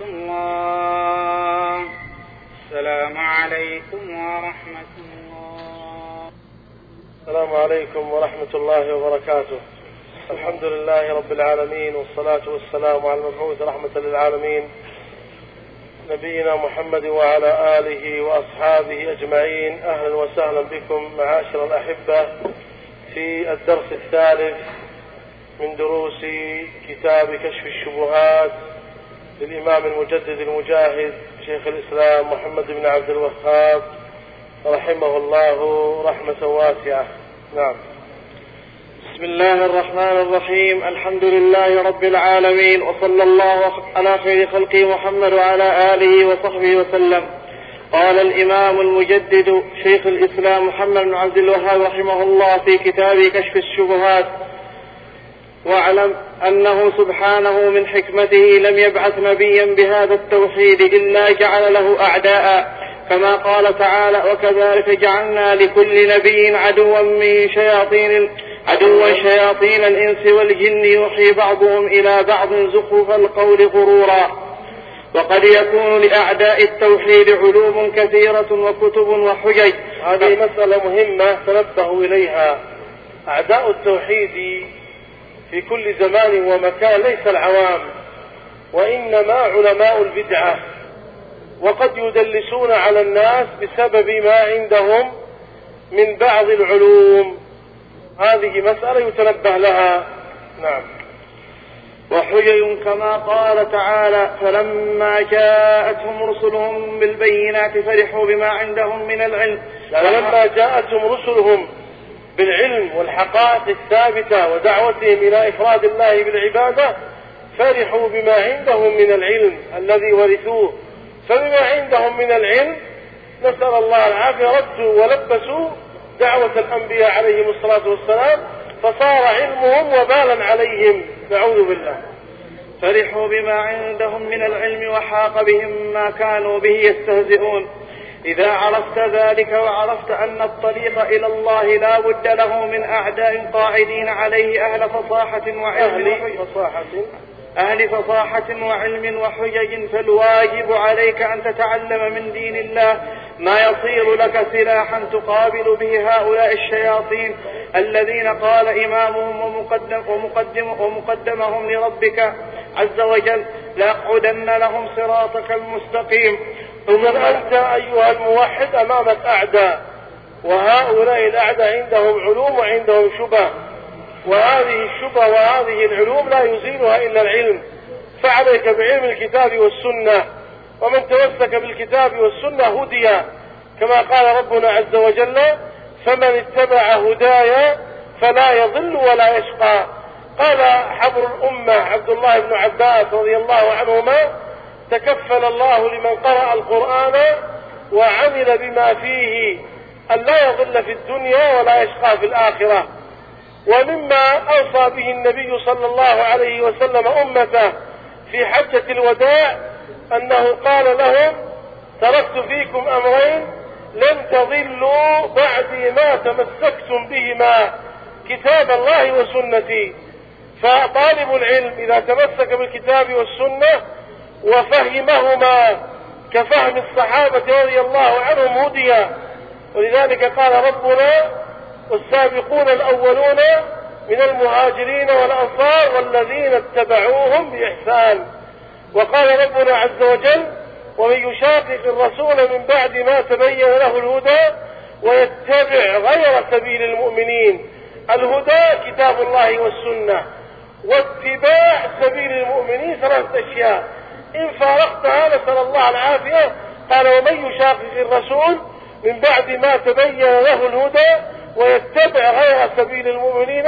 ورحمة الله. السلام عليكم ورحمة الله. السلام عليكم ورحمة الله وبركاته. الحمد لله رب العالمين والصلاة والسلام على المبعوث رحمة للعالمين. نبينا محمد وعلى آله وأصحابه أجمعين. أهلا وسهلا بكم معاشر الأحبة في الدرس الثالث من دروس كتاب كشف الشبهات. للإمام المجدد المجاهد شيخ الإسلام محمد بن عبد الوهاب رحمه الله رحمة واسعة. نعم. بسم الله الرحمن الرحيم. الحمد لله رب العالمين وصلى الله على خير خلقه محمد وعلى آله وصحبه وسلم. قال الإمام المجدد شيخ الإسلام محمد بن عبد الوهاب رحمه الله في كتابه كشف الشبهات. واعلم أنه سبحانه من حكمته لم يبعث نبيا بهذا التوحيد إلا جعل له أعداء كما قال تعالى وكذلك جعلنا لكل نبي عدوا من شياطين عدوا شياطين الإنس والجن يوحي بعضهم إلى بعض زخرف القول غرورا. وقد يكون لأعداء التوحيد علوم كثيرة وكتب وحجج. هذه مسألة مهمة تنبهوا إليها. أعداء التوحيد في كل زمان ومكان ليس العوام وإنما علماء البدعة وقد يدلسون على الناس بسبب ما عندهم من بعض العلوم. هذه مسألة يتنبه لها. نعم. وحجج كما قال تعالى فلما جاءتهم رسلهم بالبينات فرحوا بما عندهم من العلم. فلما جاءتهم رسلهم بالعلم والحقائق الثابتة ودعوتهم إلى إفراد الله بالعبادة فرحوا بما عندهم من العلم الذي ورثوه. فبما عندهم من العلم نسأل الله العافية ردوا ولبسوا دعوة الأنبياء عليهم الصلاة والسلام فصار علمهم وبالا عليهم. نعوذ بالله. فرحوا بما عندهم من العلم وحاق بهم ما كانوا به يستهزئون. إذا عرفت ذلك وعرفت أن الطريق إلى الله لا بد له من أعداء قاعدين عليه أهل فصاحة وعلم أهل فصاحة. أهل فصاحة وعلم وحجج فالواجب عليك أن تتعلم من دين الله ما يصير لك سلاحا تقابل به هؤلاء الشياطين الذين قال إمامهم ومقدم ومقدم ومقدمهم لربك عز وجل لأقعدن لهم صراطك المستقيم. إذا أنت أيها الموحد أمامك أعداء وهؤلاء الأعداء عندهم علوم وعندهم شبه وهذه الشبه وهذه العلوم لا يزيلها إلا العلم. فعليك بعلم الكتاب والسنة ومن تمسك بالكتاب والسنة هدي. كما قال ربنا عز وجل فمن اتبع هدايا فلا يضل ولا يشقى قال حبر الأمة عبد الله بن عباس رضي الله عنهما تكفل الله لمن قرأ القرآن وعمل بما فيه أن لا يضل في الدنيا ولا يشقى في الآخرة. ومما أوصى به النبي صلى الله عليه وسلم أمته في حجة الوداع أنه قال لهم تركت فيكم أمرين لن تضلوا بعدي ما تمسكتم بهما كتاب الله وسنتي. فطالب العلم إذا تمسك بالكتاب والسنة وفهمهما كفهم الصحابة رضي الله عنهم هديا. ولذلك قال ربنا والسابقون الأولون من المهاجرين والأنصار والذين اتبعوهم بإحسان. وقال ربنا عز وجل ومن يشاقق الرسول من بعد ما تبين له الهدى ويتبع غير سبيل المؤمنين الهدى كتاب الله والسنة واتباع سبيل المؤمنين ثلاثة أشياء إن فارقتها نسأل الله العافية. قال ومن يشاقق الرسول من بعد ما تبين له الهدى ويتبع غير سبيل المؤمنين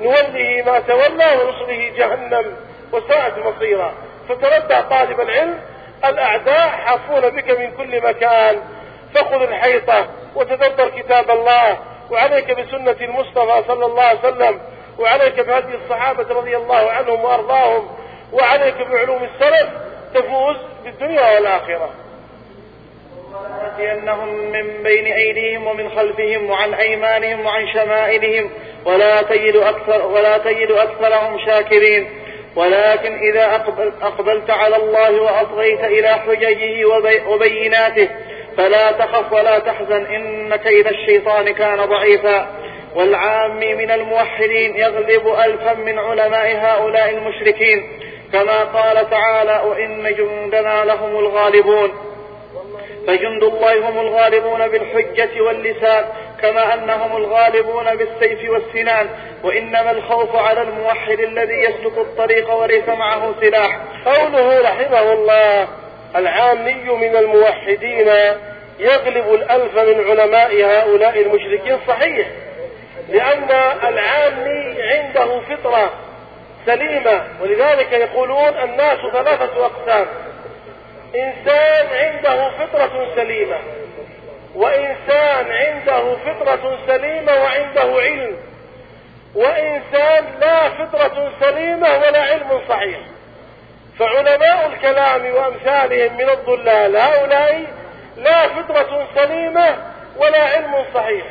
نوله ما تولى ونصله جهنم وساءت مصيرا. فتردع طالب العلم الأعداء حافون بك من كل مكان. فخذ الحيطة وتدبر كتاب الله وعليك بسنة المصطفى صلى الله عليه وسلم وعليك بهدي الصحابة رضي الله عنهم وأرضاهم وعليك بعلوم السلف تفوز بالدنيا والآخرة. يأتينهم من بين أيديهم ومن خلفهم وعن أيمانهم وعن شمائلهم. ولا تجد أكثر ولا تجد أكثرهم شاكرين. ولكن إذا أقبل أقبلت على الله وأصغيت إلى حججه وبيناته فلا تخف ولا تحزن. إن كيد الشيطان كان ضعيفا. والعام من الموحدين يغلب ألفا من علماء هؤلاء المشركين. كما قال تعالى وإن جندنا لهم الغالبون. فجند الله هم الغالبون بالحجة واللسان كما أنهم الغالبون بالسيف والسنان. وإنما الخوف على الموحد الذي يسلك الطريق وليس معه سلاح. قوله رحمه الله العامي من الموحدين يغلب الألف من علماء هؤلاء المشركين. صحيح لأن العامي عنده فطرة. سليمة. ولذلك يقولون الناس ثلاثة أقسام. إنسان عنده فطرة سليمة وإنسان عنده فطرة سليمة وعنده علم وإنسان لا فطرة سليمة ولا علم صحيح. فعلماء الكلام وأمثالهم من الضلال هؤلاء لا فطرة سليمة ولا علم صحيح.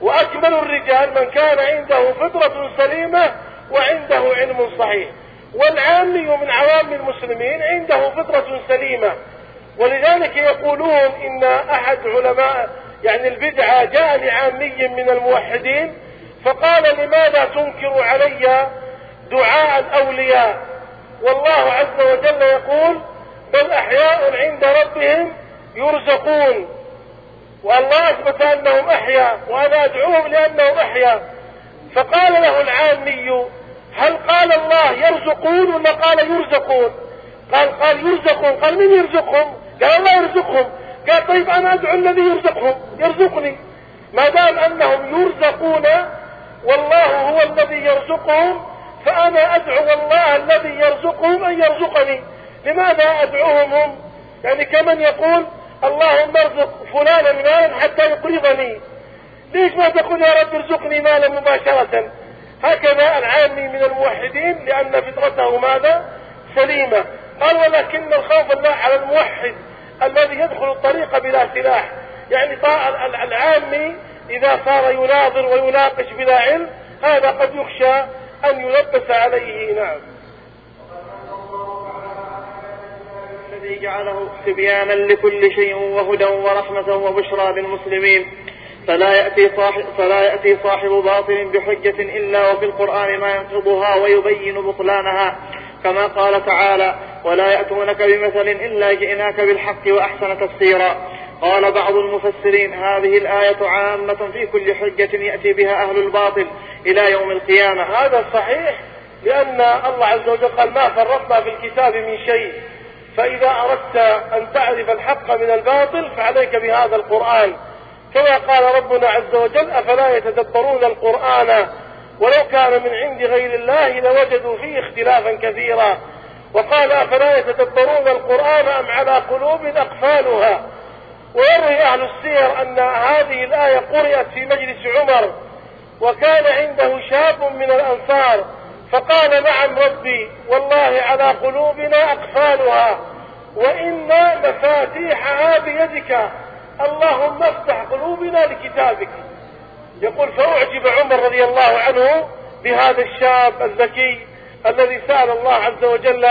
وأكمل الرجال من كان عنده فطرة سليمة وعنده علم صحيح. والعامي من عوام المسلمين عنده فطرة سليمة. ولذلك يقولون إن أحد علماء يعني البدعة جاء لعامي من الموحدين فقال لماذا تنكر علي دعاء الأولياء؟ والله عز وجل يقول بل أحياء عند ربهم يرزقون. والله أثبت أنهم أحياء وأنا أدعوهم لأنهم أحياء. فقال له العامي هل قال الله يرزقون ولا قال يرزقون؟ قال قال يرزقون. قال من يرزقهم؟ قال الله يرزقهم. قال طيب أنا أدعو الذي يرزقهم. يرزقني. ما دام أنهم يرزقون والله هو الذي يرزقهم فأنا أدعو الله الذي يرزقهم أن يرزقني. لماذا أدعوهم هم؟ يعني كمن يقول اللهم ارزق فلانا مالا حتى يقرضني. ليش ما تقول يا رب ارزقني مالا مباشرة؟ هكذا العامي من الموحدين لأن فطرته ماذا؟ سليمة. قال ولكن الخوف الله على الموحد الذي يدخل الطريق بلا سلاح. يعني العامي إذا صار يناظر ويناقش بلا علم هذا قد يخشى أن يلبس عليه نعم. الذي جعله تبيانا لكل شيء وهدى ورحمة وبشرى للمسلمين فلا يأتي صاحب, فلا يأتي صاحب باطل بحجة إلا وفي القرآن ما ينقضها ويبين بطلانها. كما قال تعالى ولا يأتونك بمثل إلا جئناك بالحق وأحسن تفسيرا. قال بعض المفسرين هذه الآية عامة في كل حجة يأتي بها أهل الباطل إلى يوم القيامة. هذا صحيح لأن الله عز وجل قال ما فرطنا في الكتاب من شيء. فإذا أردت أن تعرف الحق من الباطل فعليك بهذا القرآن. كما قال ربنا عز وجل أفلا يتدبرون القرآن ولو كان من عند غير الله لوجدوا فيه اختلافا كثيرا. وقال أفلا يتدبرون القرآن أم على قلوب أقفالها؟ ويروي أهل السير أن هذه الآية قرأت في مجلس عمر وكان عنده شاب من الأنصار فقال نعم ربي والله على قلوبنا أقفالها وإن مفاتيحها بيدك. اللهم افتح قلوبنا لكتابك. يقول فأعجب عمر رضي الله عنه بهذا الشاب الذكي الذي سأل الله عز وجل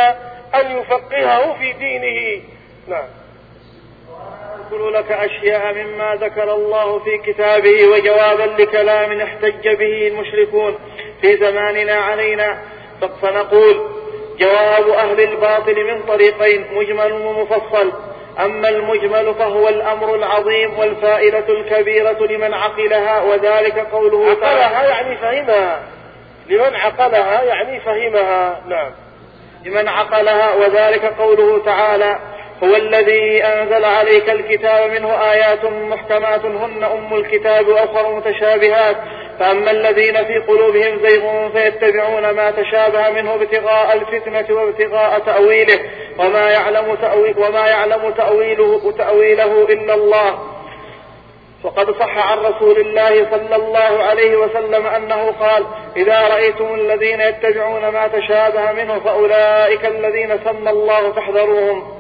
أن يفقهه في دينه. نعم. أذكر لك أشياء مما ذكر الله في كتابه وجوابا لكلام احتج به المشركون في زماننا علينا. فنقول جواب أهل الباطل من طريقين مجمل ومفصل. أما المجمل فهو الأمر العظيم والفائدة الكبيرة لمن عقلها وذلك قوله تعالى. عقلها يعني فهمها. لمن عقلها يعني فهمها. نعم. لمن عقلها وذلك قوله تعالى هو الذي أنزل عليك الكتاب منه آيات محكمات هن أم الكتاب وأخر متشابهات فأما الذين في قلوبهم زيغ فيتبعون ما تشابه منه ابتغاء الفتنة وابتغاء تأويله وما يعلم تأويل وما يعلم تأويله تأويله إلا الله. وقد صح عن رسول الله صلى الله عليه وسلم أنه قال إذا رأيتم الذين يتبعون ما تشابه منه فأولئك الذين سمى الله فاحذروهم.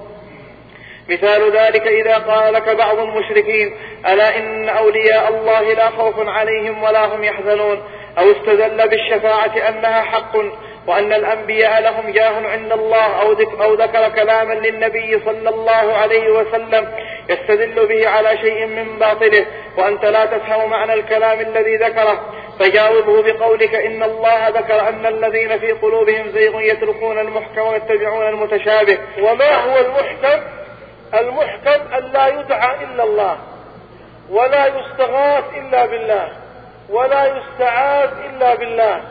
مثال ذلك إذا قال لك بعض المشركين ألا إن أولياء الله لا خوف عليهم ولا هم يحزنون؟ أو استدل بالشفاعة أنها حق وأن الأنبياء لهم جاه عند الله أو, أو ذكر كلاما للنبي صلى الله عليه وسلم يستدل به على شيء من باطله وأنت لا تفهم معنى الكلام الذي ذكره. فجاوبه بقولك إن الله ذكر أن الذين في قلوبهم زيغ يتركون المحكم ويتبعون المتشابه. وما هو المحكم؟ المحكم أن لا يدعى إلا الله ولا يستغاث إلا بالله ولا يستعاذ إلا بالله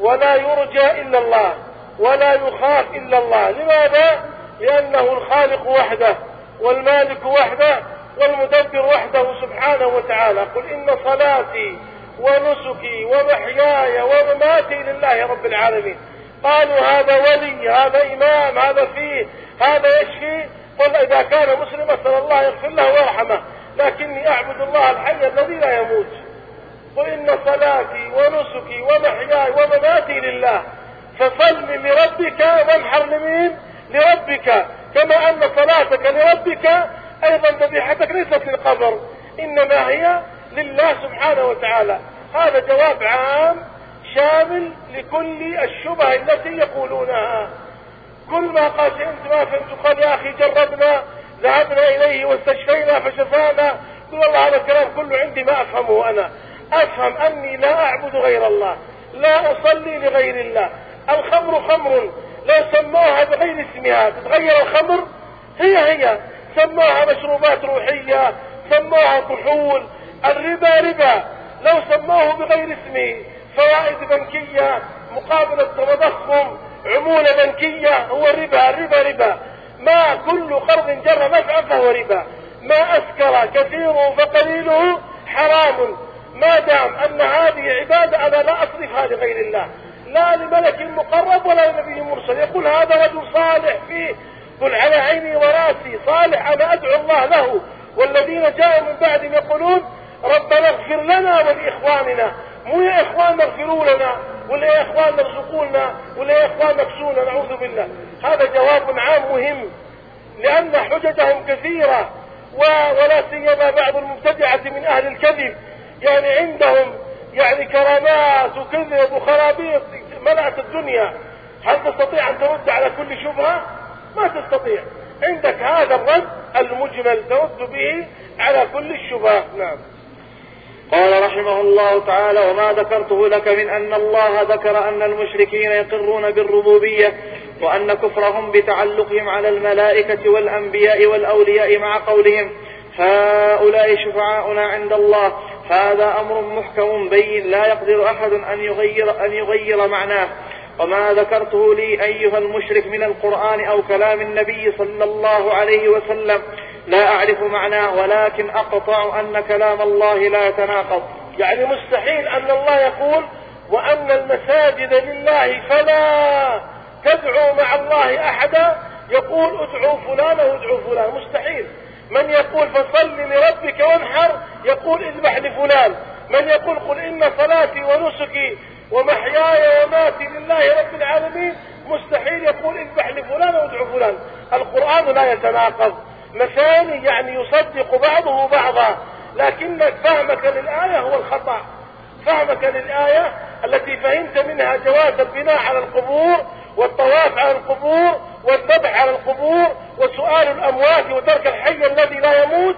ولا يرجى إلا الله ولا يخاف إلا الله. لماذا؟ لأنه الخالق وحده والمالك وحده والمدبر وحده سبحانه وتعالى. قل إن صلاتي ونسكي ومحياي ومماتي لله رب العالمين. قالوا هذا ولي هذا إمام هذا فيه هذا يشفي. قل إذا كان مسلما صلى الله يغفر له ويرحمه لكني أعبد الله الحي الذي لا يموت. قل إن صلاتي ونسكي ومحياي ومماتي لله فصل لربك وانحر لمين؟ لربك. كما أن صلاتك لربك أيضا ذبيحتك ليست للقبر إنما هي لله سبحانه وتعالى. هذا جواب عام شامل لكل الشبه التي يقولونها. كل ما قال أنت ما فهمت قال يا أخي جربنا ذهبنا إليه واستشفينا فشفانا. قل والله هذا الكلام كله عندي ما أفهمه أنا. أفهم أني لا أعبد غير الله لا أصلي لغير الله. الخمر خمر لو سموها بغير اسمها تتغير الخمر؟ هي هي. سموها مشروبات روحية سموها كحول الربا ربا. لو سموه بغير اسمه فوائد بنكية مقابلة تضخم عمولة بنكية هو ربا الربا ربا. ما كل قرض جر نفعا فهو ربا. ما أسكر كثيره فقليله حرام. ما دام أن هذه عبادة أنا لا أصرفها لغير الله. لا لملك مقرب ولا لنبي مرسل. يقول هذا رجل صالح فيه قل على عيني وراسي صالح أنا أدعو الله له. والذين جاءوا من بعدهم يقولون ربنا اغفر لنا ولإخواننا. مو يا إخوان اغفروا لنا ولا يا إخوان ارزقوا لنا ولا يا إخوان اكسونا نعوذ بالله. هذا جواب عام مهم لأن حججهم كثيرة ولا سيما بعض المبتدعة من أهل الكذب. يعني عندهم يعني كرامات وكذب وخرابيط ملأت الدنيا. هل تستطيع أن ترد على كل شبهة؟ ما تستطيع. عندك هذا الرد المجمل ترد به على كل الشبهات نعم. قال رحمه الله تعالى وما ذكرته لك من أن الله ذكر أن المشركين يقرون بالربوبية وأن كفرهم بتعلقهم على الملائكة والأنبياء والأولياء مع قولهم هؤلاء شفعاؤنا عند الله هذا أمر محكم بين لا يقدر أحد أن يغير, أن يغير معناه. وما ذكرته لي أيها المشرك من القرآن أو كلام النبي صلى الله عليه وسلم لا أعرف معناه ولكن أقطع أن كلام الله لا يتناقض. يعني مستحيل أن الله يقول وأن المساجد لله فلا تدعوا مع الله أحدا يقول ادعوا فلان وادعوا فلان. مستحيل. من يقول فصل لربك وانحر يقول اذبح لفلان. من يقول قل إن صلاتي ونسكي ومحياي وماتي لله رب العالمين مستحيل يقول اذبح لفلان وادعو فلان. القرآن لا يتناقض. مثاني يعني يصدق بعضه بعضا لكن فهمك للآية هو الخطأ. فهمك للآية التي فهمت منها جواز البناء على القبور والطواف على القبور والذبح على القبور وسؤال الأموات وترك الحي الذي لا يموت.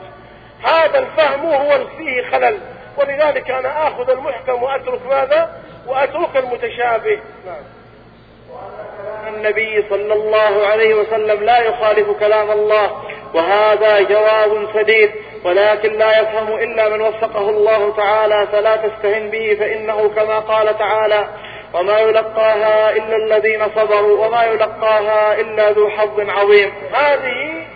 هذا الفهم هو فيه خلل. ولذلك أنا آخذ المحكم وأترك ماذا؟ وأترك المتشابه. نعم. النبي صلى الله عليه وسلم لا يخالف كلام الله. وهذا جواب سديد ولكن لا يفهم إلا من وفقه الله تعالى فلا تستهن به فإنه كما قال تعالى وما يلقاها إلا الذين صبروا وما يلقاها إلا ذو حظ عظيم. هذه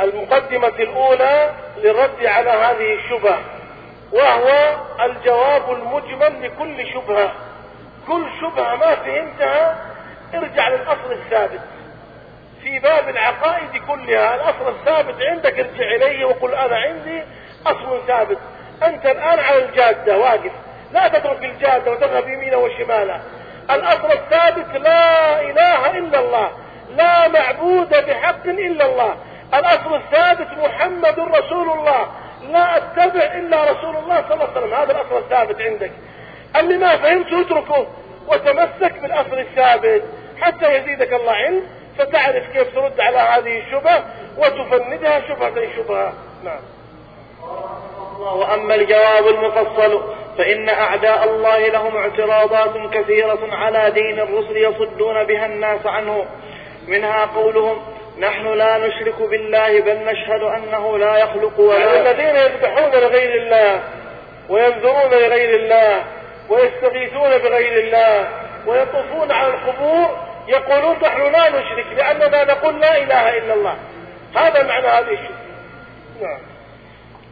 المقدمة الأولى للرد على هذه الشبهة وهو الجواب المجمل لكل شبهة. كل شبهة ما فهمتها ارجع للأصل الثابت. في باب العقائد كلها. الأصل الثابت عندك ارجع إليه وقل أنا عندي أصل ثابت. أنت الآن على الجادة واقف. لا تترك الجادة وتذهب يمينا وشمالا الأصل الثابت لا إله إلا الله. لا معبود بحق إلا الله. الأصل الثابت محمد رسول الله. لا أتبع إلا رسول الله صلى الله عليه وسلم. هذا الأصل الثابت عندك. اللي ما فهمت اتركه. وتمسك بالأصل الثابت حتى يزيدك الله علم فتعرف كيف ترد على هذه الشبهة وتفندها شبهة شبهة. نعم. وأما الجواب المفصل فإن أعداء الله لهم اعتراضات كثيرة على دين الرسل يصدون بها الناس عنه. منها قولهم نحن لا نشرك بالله بل نشهد أنه لا يخلق ولا يعني الذين يذبحون لغير الله وينذرون لغير الله ويستغيثون بغير الله ويطوفون على القبور يقولون نحن لا نشرك لأننا نقول لا إله إلا الله. هذا معنى هذه الشرك. نعم.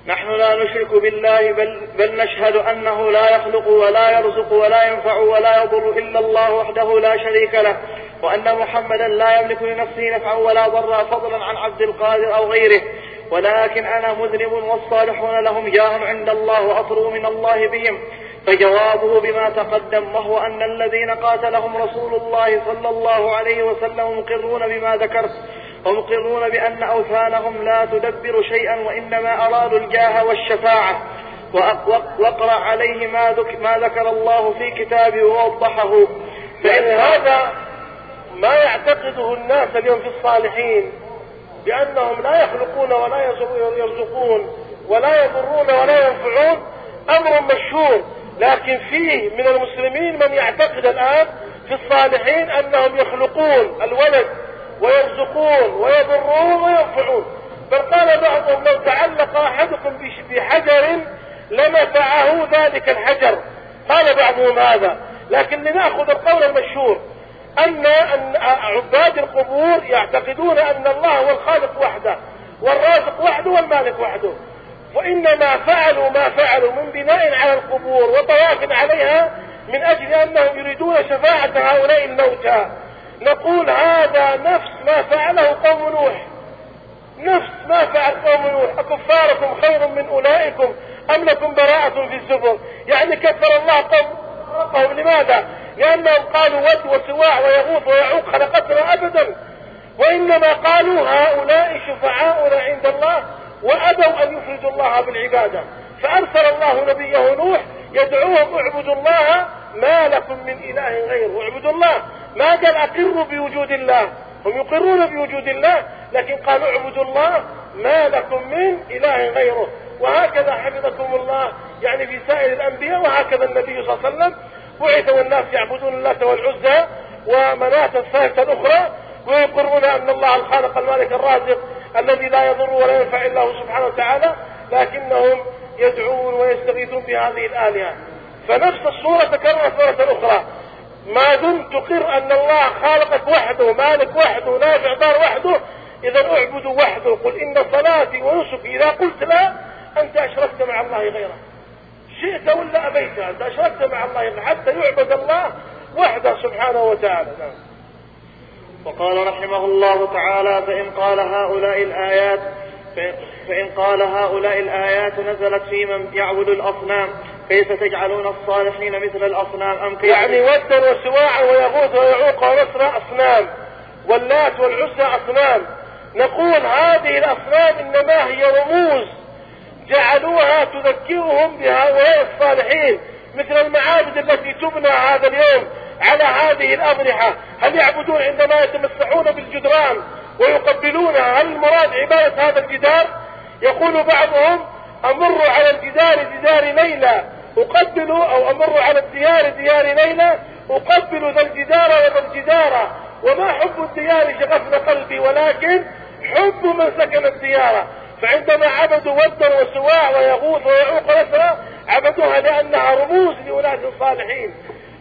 نحن لا نشرك بالله بل, بل نشهد أنه لا يخلق ولا يرزق ولا ينفع ولا يضر إلا الله وحده لا شريك له وأن محمدا لا يملك لنفسه نفعا ولا ضرا فضلا عن عبد القادر أو غيره. ولكن أنا مذنب والصالحون لهم جاه عند الله وأطروا من الله بهم. فجوابه بما تقدم وهو أن الذين قاتلهم رسول الله صلى الله عليه وسلم مقرون بما ذكرت ومقرون بأن أوثانهم لا تدبر شيئا وإنما أرادوا الجاه والشفاعة. واقرأ عليه ما, ما ذكر الله في كتابه ووضحه. فإن هذا ما يعتقده الناس اليوم في الصالحين بأنهم لا يخلقون ولا يرزقون ولا يضرون ولا ينفعون أمر مشهور. لكن فيه من المسلمين من يعتقد الآن في الصالحين أنهم يخلقون الولد ويرزقون ويضرون وينفعون بل قال بعضهم لو تعلق أحدكم بحجر لنفعه ذلك الحجر. قال بعضهم هذا. لكن لنأخذ القول المشهور أن عباد القبور يعتقدون أن الله هو الخالق وحده والرازق وحده والمالك وحده. وإنما فعلوا ما فعلوا من بناء على القبور وطواف عليها من أجل أنهم يريدون شفاعة هؤلاء الموتى. نقول هذا نفس ما فعله قوم نوح. نفس ما فعل قوم نوح. أكفاركم خير من أولئكم أم لكم براءة في الزبر؟ يعني كفر الله قوم قوم لماذا؟ لأنهم قالوا ود وسواع ويغوث ويعوق خلقتنا أبدا. وإنما قالوا هؤلاء شفعاؤنا عند الله. وأبوا أن يفردوا الله بالعبادة فأرسل الله نبيه نوح يدعوهم اعبدوا الله ما لكم من إله غيره. اعبدوا الله. ما قال أقروا بوجود الله. هم يقرون بوجود الله لكن قالوا اعبدوا الله ما لكم من إله غيره. وهكذا حفظكم الله. يعني في سائر الأنبياء وهكذا النبي صلى الله عليه وسلم. بعث والناس يعبدون اللات والعزى ومناة الثالثة الأخرى. ويقرون أن الله الخالق المالك الرازق. الذي لا يضر ولا ينفع هو سبحانه وتعالى لكنهم يدعون ويستغيثون بهذه الآلهة. فنفس الصورة تكررت مرة أخرى. ما دمت تقر أن الله خالقك وحده مالك وحده نافع ضار وحده. إذا اعبد وحده. قل إن صلاتي ونسكي. إذا قلت لا أنت أشركت مع الله غيره. شئت ولا أبيت أنت أشركت مع الله حتى يعبد الله وحده سبحانه وتعالى. نعم. وقال رحمه الله تعالى فإن قال هؤلاء الآيات فإن قال هؤلاء الآيات نزلت في من يعبد الأصنام كيف تجعلون الصالحين مثل الأصنام؟ أم كيف يعني ودا وسواعا ويغوث ويعوق ونصر أصنام واللات والعزى أصنام. نقول هذه الأصنام إنما هي رموز جعلوها تذكرهم بهؤلاء الصالحين مثل المعابد التي تبنى هذا اليوم. على هذه الأضرحة هل يعبدون عندما يتمسحون بالجدران ويقبلونها هل المراد عبادة هذا الجدار؟ يقول بعضهم أمر على الجدار جدار ليلى أقبل أو أمر على الديار ديار ليلى أقبل ذا الجدار وذا الجدار. وما حب الديار شغفنا قلبي ولكن حب من سكن الديار. فعندما عبدوا ودا وسواع ويغوث ويعوق نسرا عبدوها لأنها رموز لأولاد الصالحين.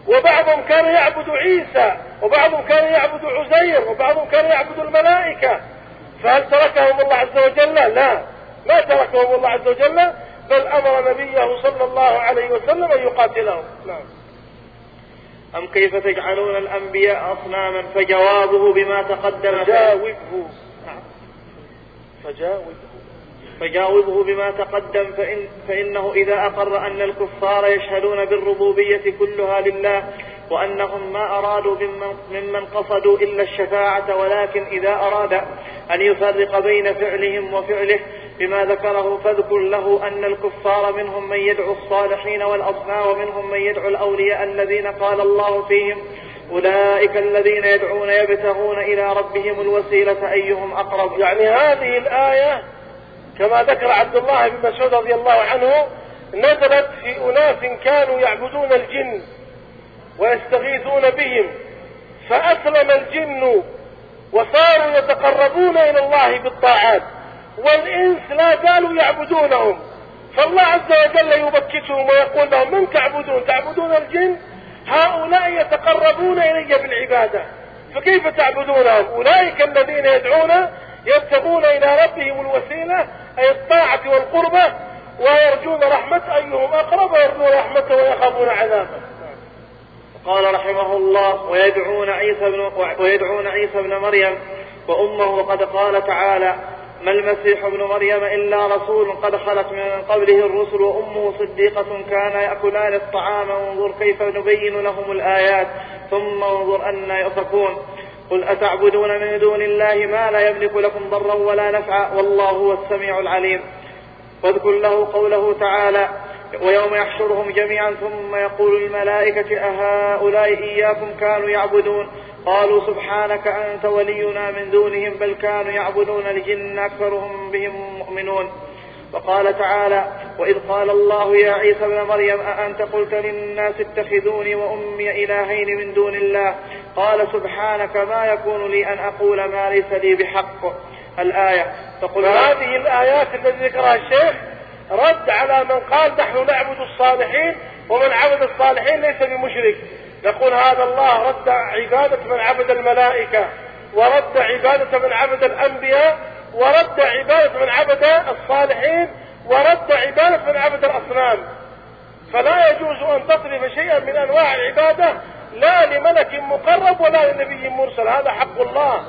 وبعضهم كان يعبد عيسى وبعضهم كان يعبد عزير وبعضهم كان يعبد الملائكة. فهل تركهم الله عز وجل؟ لا. ما تركهم الله عز وجل بل أمر نبيه صلى الله عليه وسلم أن يقاتلهم. نعم. أم كيف تجعلون الأنبياء أصناما فجوابه بما تقدم فجاوبه. نعم. فجاوبه. فجاوبه بما تقدم فإن فإنه إذا أقر أن الكفار يشهدون بالربوبية كلها لله وأنهم ما أرادوا ممن, ممن قصدوا إلا الشفاعة ولكن إذا أراد أن يفرق بين فعلهم وفعله بما ذكره فاذكر له أن الكفار منهم من يدعو الصالحين والأصنام ومنهم من يدعو الأولياء الذين قال الله فيهم أولئك الذين يدعون يبتغون إلى ربهم الوسيلة أيهم أقرب. يعني هذه الآية كما ذكر عبد الله بن مسعود رضي الله عنه نزلت في أناس كانوا يعبدون الجن ويستغيثون بهم فأسلم الجن وصاروا يتقربون إلى الله بالطاعات والإنس لا زالوا يعبدونهم. فالله عز وجل يبكتهم ويقول لهم من تعبدون؟ تعبدون الجن؟ هؤلاء يتقربون إلي بالعبادة فكيف تعبدونهم؟ أولئك الذين يدعون يبتغون إلى ربهم الوسيلة أي الطاعة والقربة ويرجون رحمة أيهم أقرب ويرجون رحمته ويخافون عذابه. قال رحمه الله ويدعون عيسى بن ويدعون عيسى بن مريم وأمه وقد قال تعالى ما المسيح ابن مريم إلا رسول قد خلت من قبله الرسل وأمه صديقة كان يأكلان الطعام وانظر كيف نبين لهم الآيات ثم انظر أن يؤفكون. قل أتعبدون من دون الله ما لا يملك لكم ضرا ولا نفعا والله هو السميع العليم. واذكر له قوله تعالى ويوم يحشرهم جميعا ثم يقول الملائكة أهؤلاء إياكم كانوا يعبدون؟ قالوا سبحانك أنت ولينا من دونهم بل كانوا يعبدون الجن أكثرهم بهم مؤمنون. وقال تعالى وإذ قال الله يا عيسى ابن مريم أأنت قلت للناس اتخذوني وأمي إلهين من دون الله؟ قال سبحانك ما يكون لي أن أقول ما ليس لي بحق. الآية تقول هذه الآيات التي ذكرها الشيخ رد على من قال نحن نعبد الصالحين ومن عبد الصالحين ليس بمشرك. نقول هذا الله رد عبادة من عبد الملائكة ورد عبادة من عبد الأنبياء ورد عبادة من عبد الصالحين ورد عبادة من عبد الأصنام. فلا يجوز أن تطلب شيئا من أنواع العبادة لا لملك مقرب ولا لنبي مرسل. هذا حق الله.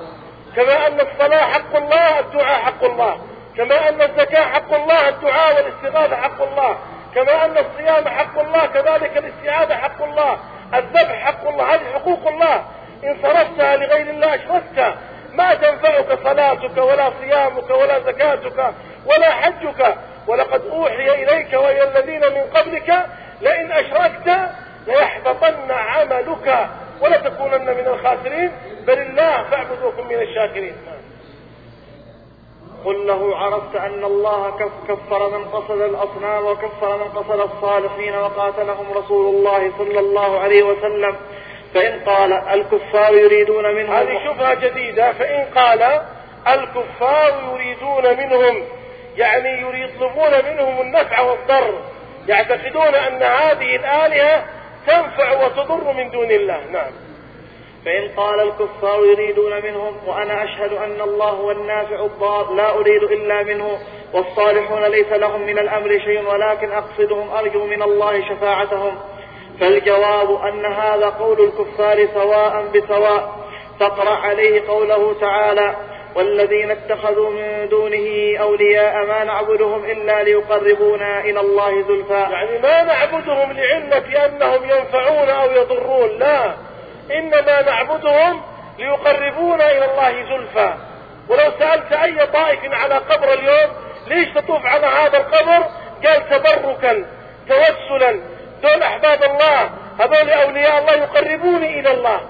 كما أن الصلاة حق الله الدعاء حق الله. كما أن الزكاة حق الله الدعاء والاستغاثة حق الله. كما أن الصيام حق الله كذلك الاستعاذة حق الله. الذبح حق الله هذه حقوق الله. إن صرفتها لغير الله أشركت ما تنفعك صلاتك ولا صيامك ولا زكاتك ولا حجك. ولقد أوحي إليك وإلى الذين من قبلك لئن أشركت ليحبطن عملك ولتكونن من الخاسرين. بل الله فاعبد وكن من الشاكرين. قل له عرفت أن الله كفر من قصد الأصنام وكفر من قصد الصالحين وقاتلهم رسول الله صلى الله عليه وسلم. فإن قال الكفار يريدون منهم هذه شبهة جديدة. فإن قال الكفار يريدون منهم يعني يطلبون منهم النفع والضر يعتقدون أن هذه الآلهة تنفع وتضر من دون الله. نعم. فإن قال الكفار يريدون منهم وأنا أشهد أن الله هو النافع الضار لا أريد إلا منه والصالحون ليس لهم من الأمر شيء ولكن أقصدهم أرجو من الله شفاعتهم. فالجواب أن هذا قول الكفار سواء بسواء. تقرأ عليه قوله تعالى والذين اتخذوا من دونه أولياء ما نعبدهم إلا ليقربونا إلى الله زلفى. يعني ما نعبدهم لعلة أنهم ينفعون أو يضرون لا. إنما نعبدهم ليقربونا إلى الله زلفى. ولو سألت أي طائف على قبر اليوم ليش تطوف على هذا القبر؟ قال تبركا توسلا. دول أحباب الله. هذول أولياء الله يقربوني إلى الله.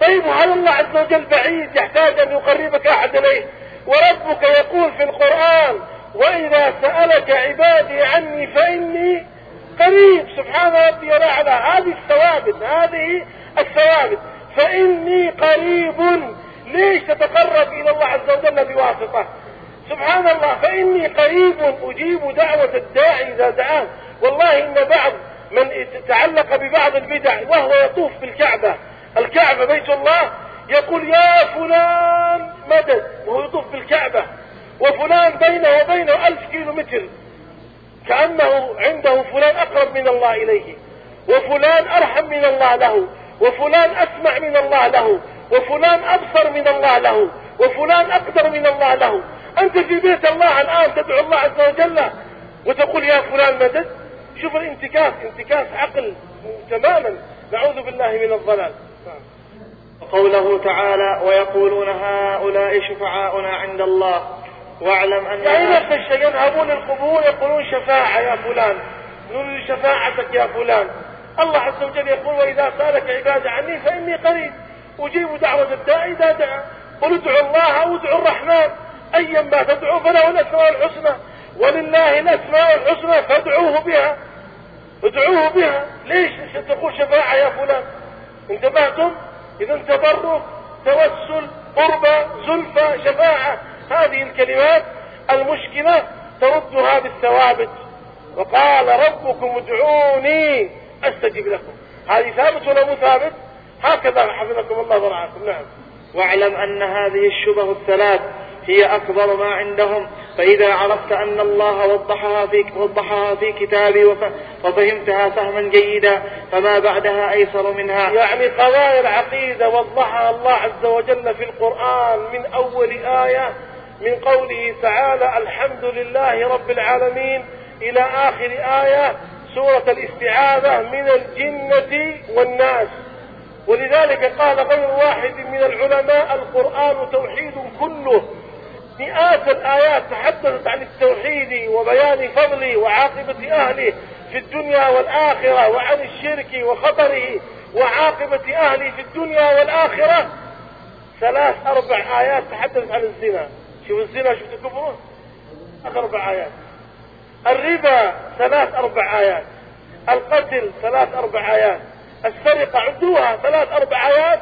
طيب وهل الله عز وجل بعيد يحتاج أن يقربك أحد إليه؟ وربك يقول في القرآن وإذا سألك عبادي عني فإني قريب. سبحان ربي الأعلى هذه الثوابت هذه الثوابت. فإني قريب. ليش تتقرب إلى الله عز وجل بواسطة؟ سبحان الله فإني قريب. أجيب دعوة الداعي إذا دعاه والله إن بعض من تعلق ببعض البدع وهو يطوف بالكعبة. الكعبة بيت الله. يقول يا فلان مدد وهو يطوف بالكعبة. وفلان بينه وبينه ألف كيلو متر كأنه عنده فلان أقرب من الله إليه. وفلان أرحم من الله له. وفلان أسمع من الله له. وفلان أبصر من الله له. وفلان أقدر من الله له. أنت في بيت الله الآن تدعو الله عز وجل وتقول يا فلان مدد شوف الانتكاس انتكاس عقل تماما. نعوذ بالله من الضلال. وقوله تعالى ويقولون هؤلاء شفعاؤنا عند الله. واعلم أن يعني نفس الشيء يذهبون القبور يقولون شفاعة يا فلان. نريد شفاعتك يا فلان. الله عز وجل يقول وإذا سألك عبادي عني فإني قريب. أجيب دعوة الداعي إذا دعا. قل ادعوا الله أو ادعوا الرحمن. أيا ما تدعو فله الأسماء الحسنى. ولله الأسماء الحسنى فادعوه بها. ادعوه بها. ليش تقول شفاعة يا فلان؟ انتبهتم؟ إذا تبرك توسل قربة زلفة شفاعة. هذه الكلمات المشكلة تردها بالثوابت وقال ربكم ادعوني أستجب لكم. هذه ثابت ولا مو ثابت؟ هكذا حفظكم الله ورعاكم. نعم. واعلم أن هذه الشبه الثلاث هي أكبر ما عندهم. فإذا عرفت أن الله وضحها في وضحها في كتابه وفهمتها فهما جيدا فما بعدها أيسر منها. يعني قضايا العقيدة وضحها الله عز وجل في القرآن من أول آية من قوله تعالى الحمد لله رب العالمين إلى آخر آية سورة الاستعاذة من الجنة والناس. ولذلك قال غير واحد من العلماء القرآن توحيد كله. مئات الآيات تحدثت عن التوحيد وبيان فضله وعاقبة أهله في الدنيا والآخرة وعن الشرك وخطره وعاقبة أهله في الدنيا والآخرة. ثلاث أربع آيات تحدثت عن الزنا. شوف الزنا شوف كفره أربع آيات. الربا ثلاث أربع آيات. القتل ثلاث أربع آيات. السرقة عدوها ثلاث أربع آيات.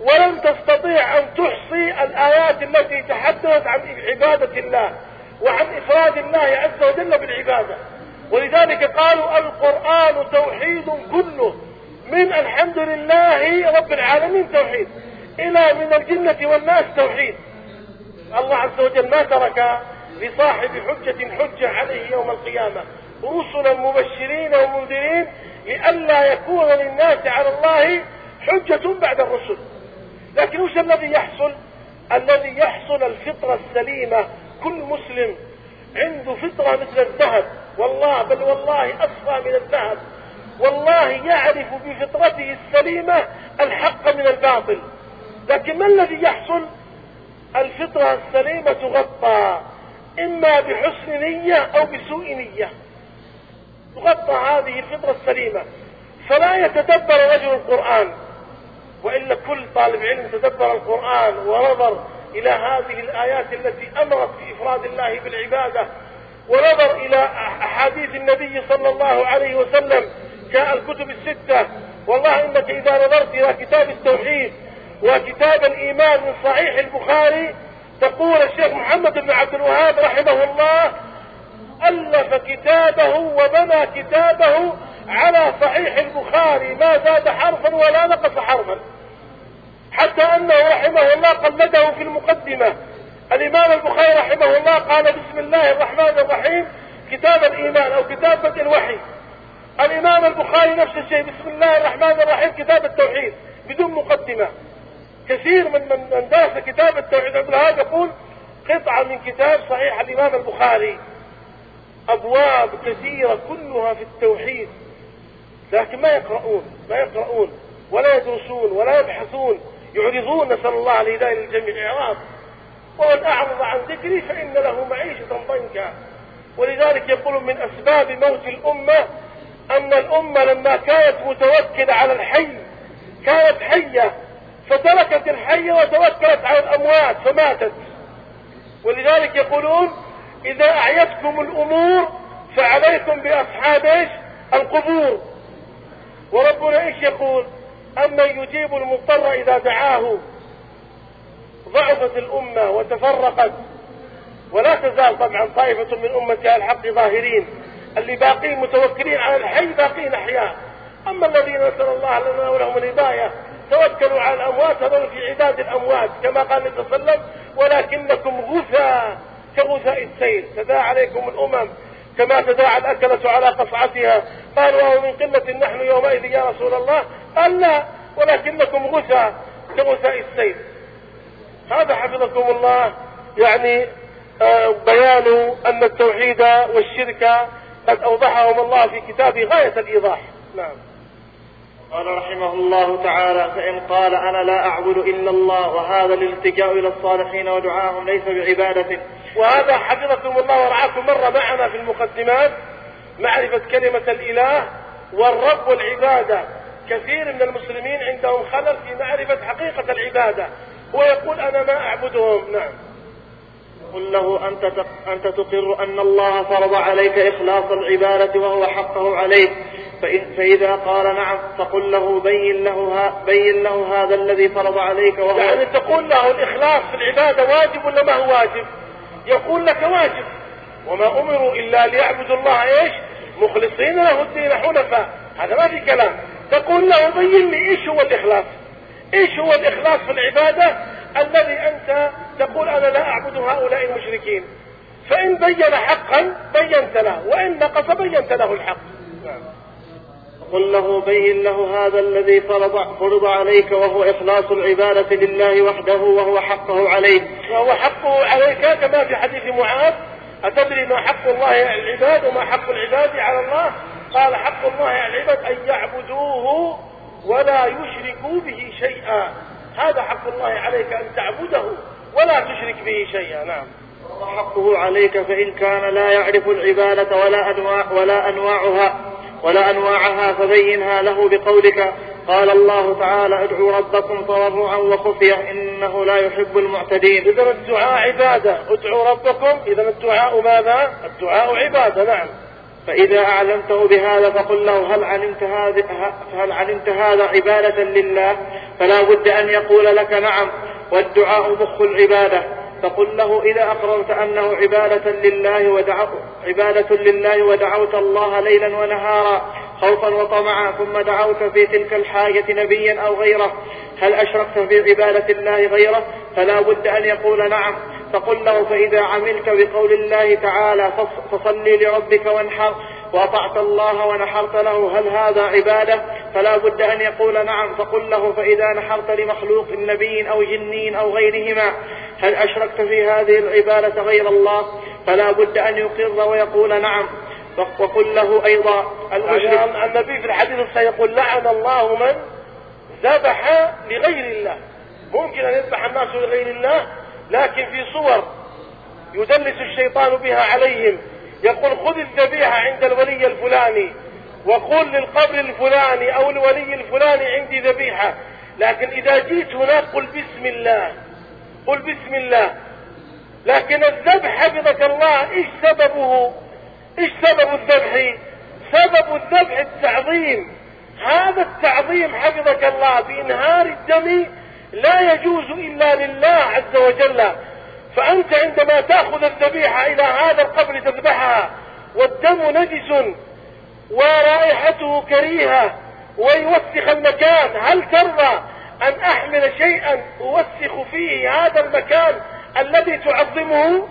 ولم تستطيع أن تحصي الآيات التي تحدثت عن عبادة الله وعن إفراد الله عز وجل بالعبادة. ولذلك قالوا القرآن توحيد كله من الحمد لله رب العالمين توحيد إلى من الجنة والناس توحيد. الله عز وجل ما ترك لصاحب حجة حجة عليه يوم القيامة رسلا مبشرين ومنذرين لئلا يكون للناس على الله حجة بعد الرسل. لكن وش الذي يحصل؟ الذي يحصل الفطرة السليمة. كل مسلم عنده فطرة مثل الذهب. والله بل والله أصفى من الذهب. والله يعرف بفطرته السليمة الحق من الباطل. لكن ما الذي يحصل؟ الفطرة السليمة تغطى إما بحسن نية أو بسوء نية. تغطى هذه الفطرة السليمة. فلا يتدبر رجل القرآن. وإلا كل طالب علم تدبر القرآن ونظر إلى هذه الآيات التي أمرت بإفراد الله بالعبادة ونظر إلى أحاديث النبي صلى الله عليه وسلم كالكتب الستة والله إنك إذا نظرت إلى كتاب التوحيد وكتاب الإيمان من صحيح البخاري تقول الشيخ محمد بن عبد الوهاب رحمه الله ألف كتابه وبنى كتابه على صحيح البخاري ما زاد حرفا ولا نقص حرفا. حتى أنه رحمه الله قلده في المقدمة. الإمام البخاري رحمه الله قال بسم الله الرحمن الرحيم كتاب الإيمان أو كتاب بدء الوحي. الإمام البخاري نفس الشيء بسم الله الرحمن الرحيم كتاب التوحيد بدون مقدمة. كثير من من درس كتاب التوحيد. ابن الوهاب يقول قطعة من كتاب صحيح الإمام البخاري. أبواب كثيرة كلها في التوحيد. لكن ما يقرؤون ما يقرؤون ولا يدرسون ولا يبحثون يعرضون نسأل الله الهداية للجميع إعراض ومن أعرض عن ذكري فإن له معيشة ضنكا. ولذلك يقول من أسباب موت الأمة أن الأمة لما كانت متوكلة على الحي كانت حية فتركت الحي وتوكلت على الأموات فماتت. ولذلك يقولون إذا أعيتكم الأمور فعليكم بأصحاب القبور. وربنا إيش يقول؟ أما يجيب المضطر إذا دعاه. ضعفت الأمة وتفرقت. ولا تزال طبعا طائفة من أمة الحق ظاهرين. اللي باقين متوكلين على الحي باقين أحياء. أما الذين نسأل الله لنا ولهم الهداية توكلوا على الأموات هذول في عباد الأموات كما قال النبي صلى الله عليه وسلم ولكنكم غثى كغثاء السيل. تداعى عليكم الأمم. كما تداعى الأكلة على قصعتها قالوا وهو من قلة نحن يومئذ يا رسول الله. قال لا ولكنكم غثى كغثاء السيل. هذا حفظكم الله. يعني آه، بيان أن التوحيد والشرك قد أوضحهم الله في كتابه غاية الإيضاح. نعم. قال رحمه الله تعالى فإن قال أنا لا أعبد إلا الله وهذا الالتجاء إلى الصالحين ودعاهم ليس بعبادة وهذا حفظكم الله ورعاكم. مرة معنا في المقدمات معرفة كلمة الإله والرب والعبادة. كثير من المسلمين عندهم خلل في معرفة حقيقة العبادة. هو يقول أنا ما أعبدهم. نعم. قل له أنت أنت تقر أن الله فرض عليك إخلاص العبادة وهو حقه عليك فإذا قال نعم فقل له بين له بين له هذا الذي فرض عليك وهو يعني تقول له الإخلاص في العبادة واجب ولا ما هو واجب؟ يقول لك واجب وما أمروا إلا ليعبدوا الله إيش؟ مخلصين له الدين حنفاء هذا ما في كلام تقول له بين لي إيش هو الإخلاص؟ إيش هو الإخلاص في العبادة الذي أنت تقول أنا لا أعبد هؤلاء المشركين. فإن بين حقا بينت له وإن نقص بينت له الحق. قل له بين له هذا الذي فرض, فرض عليك وهو إخلاص العبادة لله وحده وهو حقه عليك. وهو حقه عليك كما في حديث معاذ. أتدري ما حق الله العباد وما حق العباد على الله؟ قال حق الله على العباد أن يعبدوه ولا يشركوا به شيئا. هذا حق الله عليك أن تعبده ولا تشرك به شيئا. نعم. وحقه عليك فإن كان لا يعرف العبادة ولا أنواع ولا أنواعها ولا أنواعها فبينها له بقولك قال الله تعالى ادعوا ربكم تضرعا وخفية إنه لا يحب المعتدين. إذا الدعاء عبادة ادعوا ربكم. إذا الدعاء ماذا؟ الدعاء عبادة. نعم. فإذا أعلمته بهذا فقل له هل علمت هذا هل علمت هذا عبادة لله؟ فلا بد أن يقول لك نعم والدعاء مخ العبادة. فقل له إذا أقررت أنه عبادة لله ودعوت عبادة لله ودعوت الله ليلا ونهارا خوفا وطمعا ثم دعوت في تلك الحاجة نبيا أو غيره هل أشركت في عبادة الله غيره؟ فلا بد أن يقول نعم. فقل له فإذا عملت بقول الله تعالى فصل لربك وانحر وأطعت الله ونحرت له هل هذا عبادة؟ فلا بد أن يقول نعم فقل له فإذا نحرت لمخلوق نبي أو جنين أو غيرهما هل أشركت في هذه العبادة غير الله؟ فلا بد أن يقر ويقول نعم. وقل له أيضا النبي في الحديث سيقول لعن الله من ذبح لغير الله. ممكن أن يذبح الناس لغير الله لكن في صور يدلس الشيطان بها عليهم يقول خذ الذبيحة عند الولي الفلاني وقل للقبر الفلاني أو الولي الفلاني عندي ذبيحة لكن إذا جيت هناك قل بسم الله قل بسم الله. لكن الذبح حفظك الله إيش سببه؟ إيش سبب الذبح؟ سبب الذبح التعظيم. هذا التعظيم حفظك الله بإنهار الدم لا يجوز إلا لله عز وجل. فأنت عندما تأخذ الذبيحة إلى هذا القبر تذبحها والدم نجس ورائحته كريهة ويوسخ المكان هل ترضى أن أحمل شيئا أوسخ فيه هذا المكان الذي تعظمه؟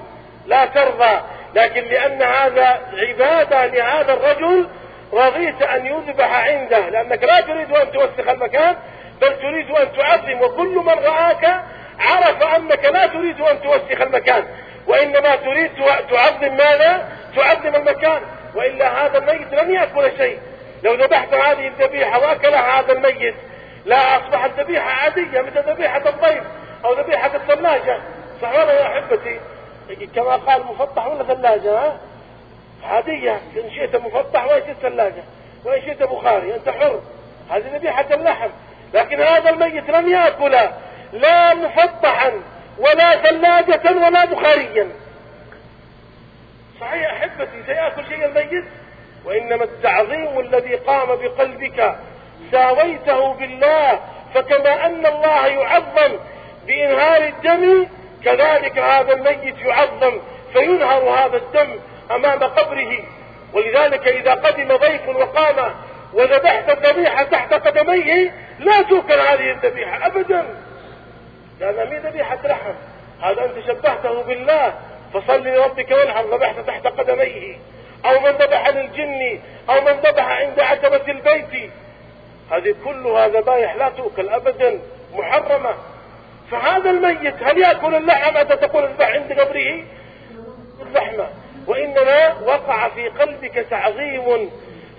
لا ترضى. لكن لأن هذا عبادة لهذا الرجل رضيت أن يذبح عنده لأنك لا تريد أن توسخ المكان بل تريد أن تعظم وكل من رآك عرف أنك لا تريد أن توسخ المكان وإنما تريد تعظم ماذا؟ تعظم المكان. وإلا هذا الميت لن يأكل شيء. لو ذبحت هذه الذبيحة وأكلها هذا الميت لا أصبحت ذبيحة عادية مثل ذبيحة الضيف أو ذبيحة الثلاجة. صح ولا يا أحبتي كما قال مفطح ولا ثلاجة؟ ها؟ عادية. إن شئت مفطح وإن شئت ثلاجة وإن شئت بخاري أنت حر. هذه ذبيحة اللحم. لكن هذا الميت لم يأكل لا مفطحا ولا ثلاجة ولا بخاريا. صحيح أحبتي سيأكل شيء الميت؟ وإنما التعظيم الذي قام بقلبك ساويته بالله فكما أن الله يعظم بإنهار الدم كذلك هذا الميت يعظم فينهر هذا الدم أمام قبره. ولذلك إذا قدم ضيف وقام وذبحت الذبيحة تحت قدميه لا توكل هذه الذبيحة أبدا. لأنها مي ذبيحة لحم. هذا أنت شبهته بالله. فصل لربك وانحر ذبحت تحت قدميه. أو من ذبح للجن أو من ذبح عند عتبة البيت. هذه كلها ذبائح لا تؤكل أبدا محرمة. فهذا الميت هل يأكل اللحم؟ أنت تقول اذبح عند قبره اللحمة. وإنما وقع في قلبك تعظيم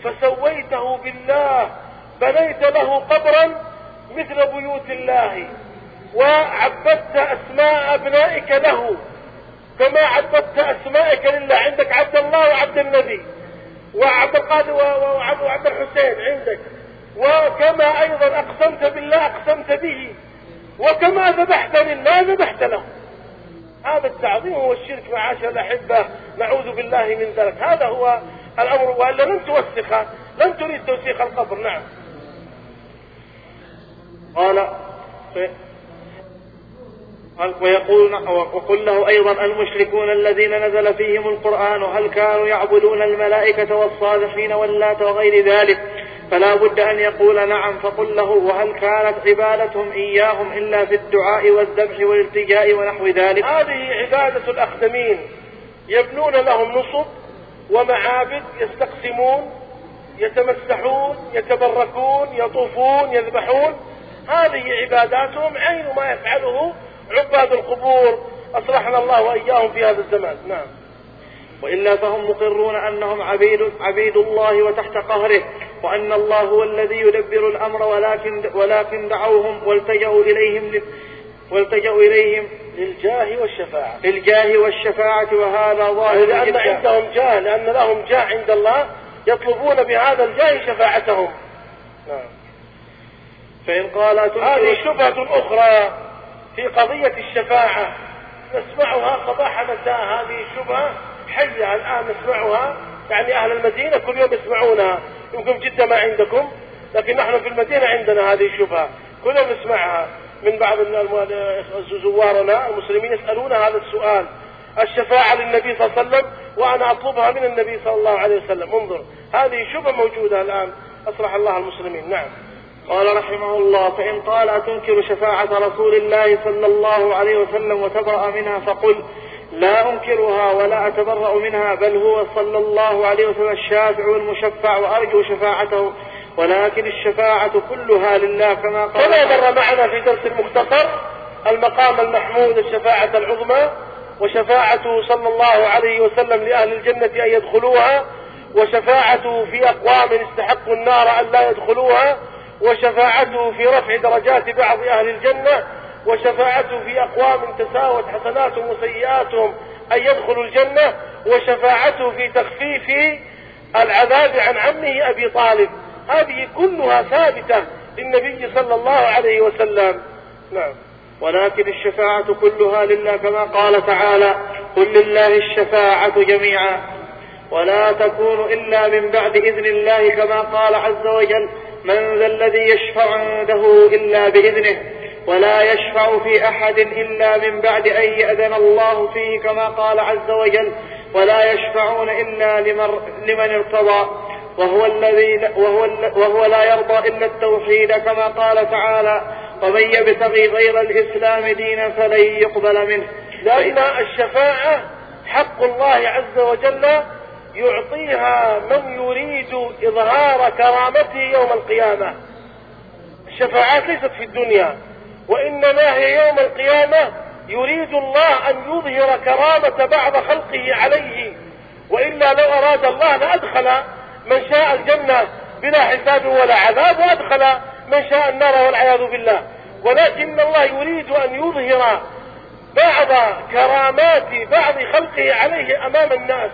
فسويته بالله. بنيت له قبرا مثل بيوت الله وعبدت أسماء أبنائك له. كما عبدت أسمائك لله عندك عبد الله وعبد النبي وعبد القادر وعبد الحسين عندك. وكما أيضا أقسمت بالله أقسمت به. وكما ذبحت لله ذبحت له. هذا التعظيم هو الشرك معاشر الأحبة. نعوذ بالله من ذلك. هذا هو الأمر وإلا لن توسخ لن تريد توسيخ القبر. نعم. قال ويقول وقل له أيضا المشركون الذين نزل فيهم القرآن هل كانوا يعبدون الملائكة والصالحين واللات وغير ذلك؟ فلا بد أن يقول نعم فقل له وهل كانت عبادتهم إياهم إلا في الدعاء والذبح والالتجاء ونحو ذلك؟ هذه عبادة الأخدمين. يبنون لهم نصب ومعابد يستقسمون يتمسحون يتبركون يطوفون يذبحون. هذه عباداتهم عين ما يفعله عباد القبور. أصلحنا الله وإياهم في هذا الزمان. نعم. وإلا فهم مقرون أنهم عبيد, عبيد الله وتحت قهره وأن الله هو الذي يدبر الأمر ولكن, ولكن دعوهم والتجأوا إليهم والتجأوا إليهم للجاه والشفاعة. للجاه والشفاعة وهذا ظاهر لأن جدا. عندهم جاه لأن لهم جاه عند الله يطلبون بهذا الجاه شفاعتهم. نعم. فإن قال هذه شبهة أخرى في قضية الشفاعة. نسمعها صباح مساء. هذه الشبهة حية الآن نسمعها. يعني أهل المدينة كل يوم يسمعونها. يمكن جدة ما عندكم لكن نحن في المدينة عندنا هذه الشبهة. كل يوم نسمعها. من بعض زوارنا المسلمين يسألون هذا السؤال. الشفاعة للنبي صلى الله عليه وسلم وأنا أطلبها من النبي صلى الله عليه وسلم. انظر هذه شبهة موجودة الآن. أصلح الله المسلمين. نعم. قال رحمه الله فإن قال أتنكر شفاعة رسول الله صلى الله عليه وسلم وتبرأ منها فقل لا أنكرها ولا أتبرأ منها بل هو صلى الله عليه وسلم الشافع والمشفع وأرجو شفاعته ولكن الشفاعة كلها لله كما قال كما مر معنا في درس المختصر المقام المحمود الشفاعة العظمى وشفاعته صلى الله عليه وسلم لأهل الجنة أن يدخلوها وشفاعته في أقوام استحقوا النار أن لا يدخلوها وشفاعته في رفع درجات بعض أهل الجنة وشفاعته في أقوام تساوت حسناتهم وسيئاتهم أن يدخلوا الجنة وشفاعته في تخفيف العذاب عن عمه أبي طالب. هذه كلها ثابتة للنبي صلى الله عليه وسلم. نعم. ولكن الشفاعة كلها لله كما قال تعالى قل لله الشفاعة جميعا. ولا تكون إلا من بعد إذن الله كما قال عز وجل من ذا الذي يشفع عنده إلا بإذنه ولا يشفع في أحد إلا من بعد أن يأذن الله فيه كما قال عز وجل ولا يشفعون إلا لمن ارتضى. وهو الذي وهو, وهو لا يرضى إلا التوحيد كما قال تعالى ومن يبتغي غير الإسلام دينا فلن يقبل منه. لأن الشفاعة حق الله عز وجل يعطيها من يريد إظهار كرامته يوم القيامة. الشفاعات ليست في الدنيا وإنما هي يوم القيامة يريد الله أن يظهر كرامة بعض خلقه عليه. وإلا لو أراد الله لأدخل من شاء الجنة بلا حساب ولا عذاب وأدخل من شاء النار والعياذ بالله. ولكن الله يريد أن يظهر بعض كرامات بعض خلقه عليه أمام الناس.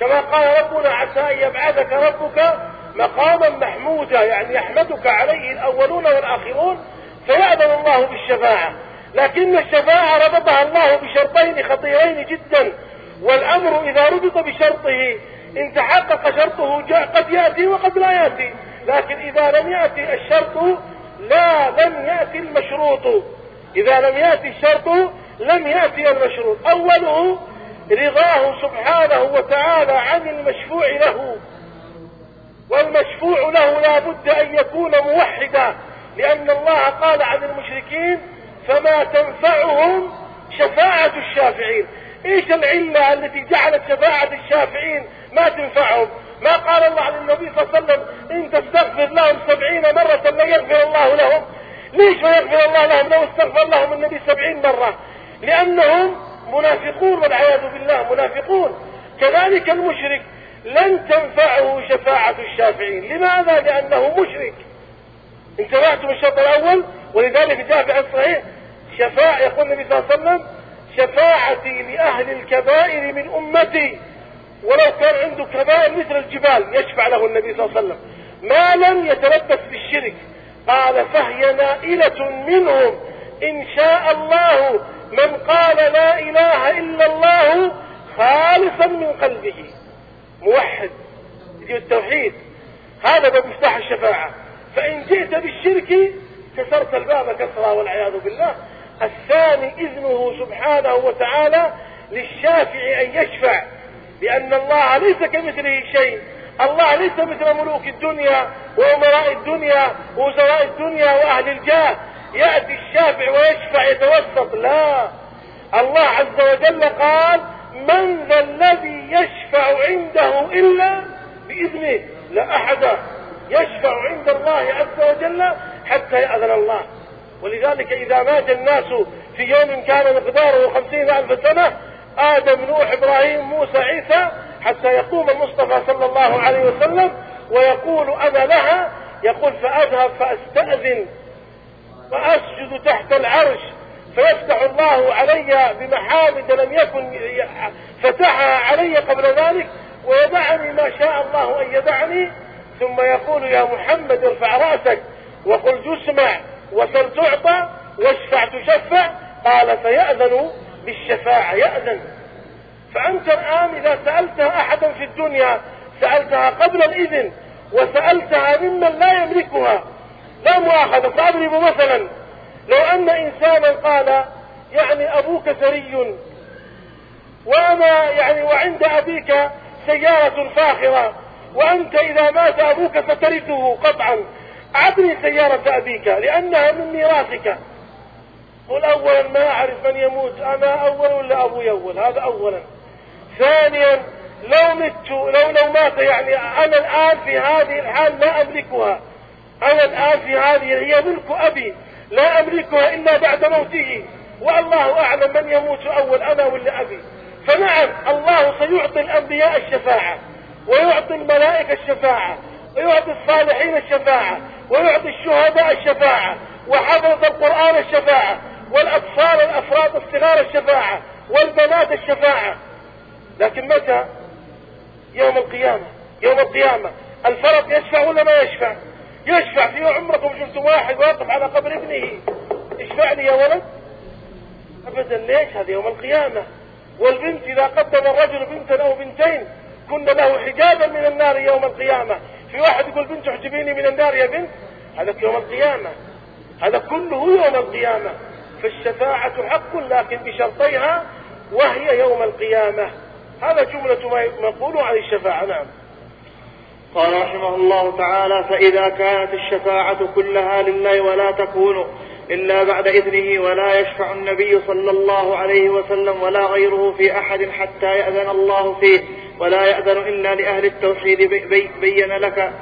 كما قال ربنا عسى أن يبعثك ربك مقاما محمودا يعني يحمدك عليه الأولون والآخرون فيأذن الله بالشفاعة. لكن الشفاعة ربطها الله بشرطين خطيرين جدا والأمر إذا ربط بشرطه إن تحقق شرطه قد يأتي وقد لا يأتي. لكن إذا لم يأتي الشرط لا لم يأتي المشروط. إذا لم يأتي الشرط لم يأتي المشروط. أوله رضاه سبحانه وتعالى عن المشفوع له. والمشفوع له لا بد أن يكون موحدا لأن الله قال عن المشركين فما تنفعهم شفاعة الشافعين. إيش العلة التي جعلت شفاعة الشافعين ما تنفعهم؟ ما قال الله عن النبي صلى الله عليه وسلم إن تستغفر لهم سبعين مرة لن يغفر الله لهم. ليش ما يغفر الله لهم؟ لو استغفر لهم النبي سبعين مرة. لأنهم منافقون والعياذ بالله منافقون. كذلك المشرك لن تنفعه شفاعة الشافعين. لماذا؟ لأنه مشرك. انتبهتم الشرط الأول ولذلك جاء في الصحيح شفاعة يقول النبي صلى الله عليه وسلم شفاعتي لأهل الكبائر من أمتي. ولو كان عنده كبائر مثل الجبال يشفع له النبي صلى الله عليه وسلم. ما لم يتلبس بالشرك. قال فهي نائلة منهم. إن شاء الله من قال لا إله إلا الله خالصا من قلبه. موحد. يجيب التوحيد. هذا باب مفتاح الشفاعة. فإن جئت بالشرك كسرت الباب كسرا والعياذ بالله. الثاني إذنه سبحانه وتعالى للشافع أن يشفع لأن الله ليس كمثله شيء. الله ليس مثل ملوك الدنيا وأمراء الدنيا ووزراء الدنيا وأهل الجاه. يأتي الشافع ويشفع يتوسط. لا. الله عز وجل قال من ذا الذي يشفع عنده إلا بإذنه. لا أحد يشفع عند الله عز وجل حتى يأذن الله. ولذلك إذا مات الناس في يوم كان مقداره خمسين ألف سنة آدم نوح إبراهيم موسى عيسى حتى يقوم المصطفى صلى الله عليه وسلم ويقول أنا لها يقول فأذهب فأستأذن. وأسجد تحت العرش فيفتح الله علي بمحامد لم يكن فتحها علي قبل ذلك ويدعني ما شاء الله أن يدعني. ثم يقول يا محمد ارفع رأسك وقل تسمع وسل تعطى واشفع تشفع. قال فيأذن بالشفاعة يأذن. فأنت الآن إذا سألت أحدا في الدنيا سألتها قبل الإذن وسألتها ممن لا يملكها لا مؤاخذة سأضرب مثلا لو أن إنسانا قال يعني أبوك ثري وأنا يعني وعند أبيك سيارة فاخرة وأنت إذا مات أبوك سترثه قطعا. أعطني سيارة أبيك لأنها من ميراثك. قل أولا ما أعرف من يموت أنا أول ولا أبوي أول هذا أولا. ثانيا لو مت لو لو مات يعني أنا الآن في هذه الحال لا أملكها. أنا الآن في هذه هي ملك أبي لا أملكها إلا بعد موته. والله أعلم من يموت أول أنا ولا أبي. فنعم الله سيعطي الأنبياء الشفاعة ويعطي الملائكة الشفاعة ويعطي الصالحين الشفاعة ويعطي الشهداء الشفاعة وحفظة القرآن الشفاعة والأطفال الأفراد الصغار الشفاعة والبنات الشفاعة. لكن متى؟ يوم القيامة يوم القيامة. الفرد يشفع ولا ما يشفع؟ يشفع في عمركم شفتم واحد واقف على قبر ابنه. اشفع لي يا ولد؟ ابدا ليش هذا يوم القيامة؟ والبنت إذا قدم الرجل بنتا أو بنتين كن له حجابا من النار يوم القيامة. في واحد يقول بنت احجبيني من النار يا بنت؟ هذا يوم القيامة. هذا كله يوم القيامة. فالشفاعة حق لكن بشرطيها وهي يوم القيامة. هذا جملة ما يقول عن الشفاعة. نعم. قال رحمه الله تعالى فإذا كانت الشفاعة كلها لله ولا تكون إلا بعد إذنه ولا يشفع النبي صلى الله عليه وسلم ولا غيره في أحد حتى يأذن الله فيه ولا يأذن إلا لأهل التوحيد بي بين لك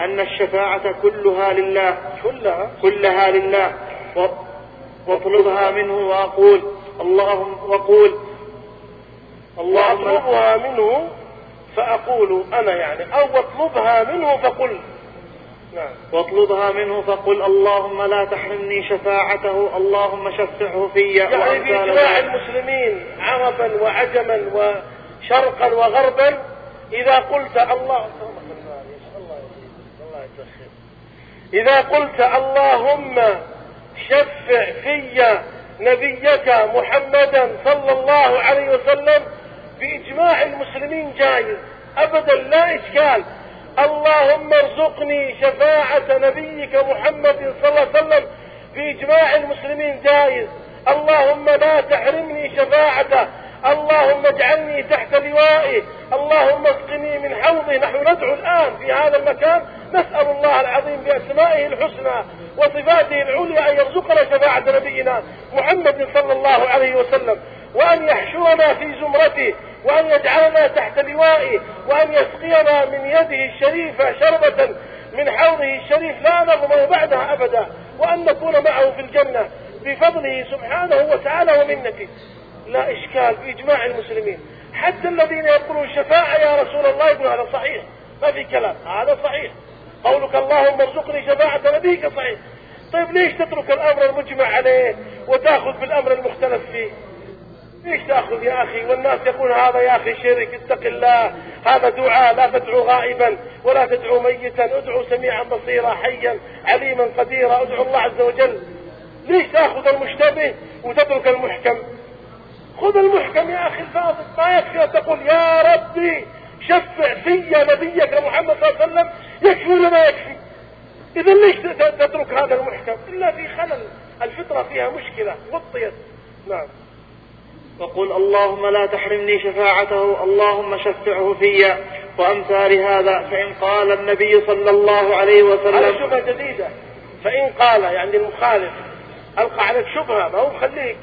أن الشفاعة كلها لله كلها؟ كلها لله واطلبها منه وأقول اللهم وقول اللهم وأطلبها منه؟ فأقول أنا يعني أو اطلبها منه فقل نعم واطلبها منه فقل اللهم لا تحرمني شفاعته اللهم شفعه في يعني بإجماع ذلك. المسلمين عربا وعجما وشرقا وغربا إذا قلت الله. إذا قلت اللهم شفع في نبيك محمدا صلى الله عليه وسلم بإجماع المسلمين جائز أبدا لا إشكال. اللهم ارزقني شفاعة نبيك محمد صلى الله عليه وسلم بإجماع المسلمين جائز اللهم لا تحرمني شفاعته. اللهم اجعلني تحت لوائه. اللهم اسقني من حوضه. نحن ندعو الآن في هذا المكان. نسأل الله العظيم بأسمائه الحسنى وصفاته العليا أن يرزقنا شفاعة نبينا محمد صلى الله عليه وسلم. وأن يحشرنا في زمرته وأن يجعلنا تحت لوائه وأن يسقينا من يده الشريفة شربة من حوضه الشريف لا نظمأ بعدها أبدا وأن نكون معه في الجنة بفضله سبحانه وتعالى ومنته. لا إشكال بإجماع المسلمين. حتى الذين يقولون شفاعة يا رسول الله يقول هذا صحيح. ما في كلام. هذا صحيح. قولك اللهم ارزقني شفاعة نبيك صحيح. طيب ليش تترك الأمر المجمع عليه وتأخذ بالأمر المختلف فيه؟ ليش تأخذ يا أخي؟ والناس يقول هذا يا أخي شرك اتق الله. هذا دعاء لا تدعو غائبا ولا تدعو ميتا. ادعو سميعا بصيرا حيا عليما قديرا. ادعو الله عز وجل. ليش تأخذ المشتبه وتترك المحكم؟ خذ المحكم يا أخي الفاضل. ما يكفي أن تقول يا ربي شفع في نبيك محمد صلى الله عليه وسلم. يكفي ولا ما يكفي؟ إذا ليش تترك هذا المحكم؟ إلا في خلل. الفطرة فيها مشكلة غطيت. نعم. وقل اللهم لا تحرمني شفاعته اللهم شفعه في وأمثال هذا فإن قال النبي صلى الله عليه هذه وسلم شبهة جديدة. فإن قال يعني المخالف ألقى عليك شبهة ما هو مخليك.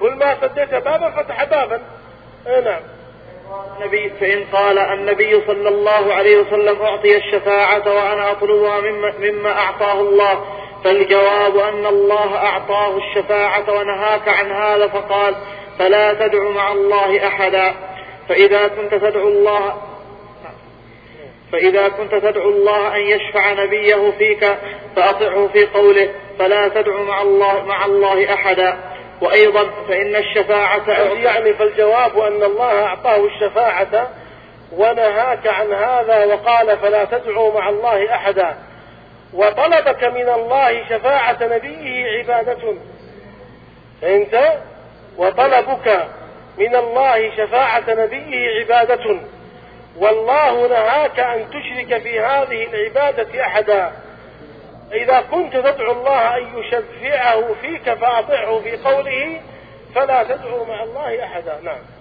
كل ما سديت بابا فتح بابا. اي نعم. النبي فإن قال النبي صلى الله عليه وسلم أعطي الشفاعة وأنا أطلبها مما, مما أعطاه الله فالجواب أن الله أعطاه الشفاعة ونهاك عن هذا فقال فلا تدع مع الله أحدا. فإذا كنت تدعو الله فإذا كنت تدعو الله أن يشفع نبيه فيك فأطعه في قوله فلا تدع مع الله مع الله أحدا. وأيضا فإن الشفاعة يعني فالجواب أن الله أعطاه الشفاعة ونهاك عن هذا وقال فلا تدعوا مع الله أحدا. وطلبك من الله شفاعة نبيه عبادة. فأنت وطلبك من الله شفاعة نبيه عبادة. والله نهاك أن تشرك في هذه العبادة أحدا. إذا كنت تدعو الله أن يشفعه فيك فأطعه في قوله فلا تدعو مع الله أحدا. نعم.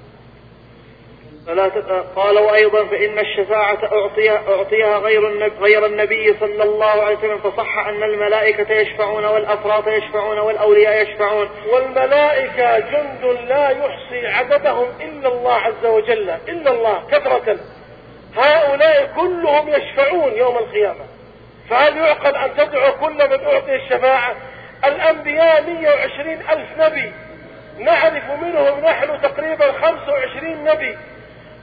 فلا. قال وأيضا فإن الشفاعة أعطيها, أعطيها غير, النبي غير النبي صلى الله عليه وسلم فصح أن الملائكة يشفعون والأفراط يشفعون والأولياء يشفعون. والملائكة جند لا يحصي عددهم إلا الله عز وجل إلا الله كثرة. هؤلاء كلهم يشفعون يوم القيامة. فهل يعقل أن تدعو كل من أعطي الشفاعة؟ الأنبياء 120 ألف نبي. نعرف منهم نحن تقريبا 25 نبي.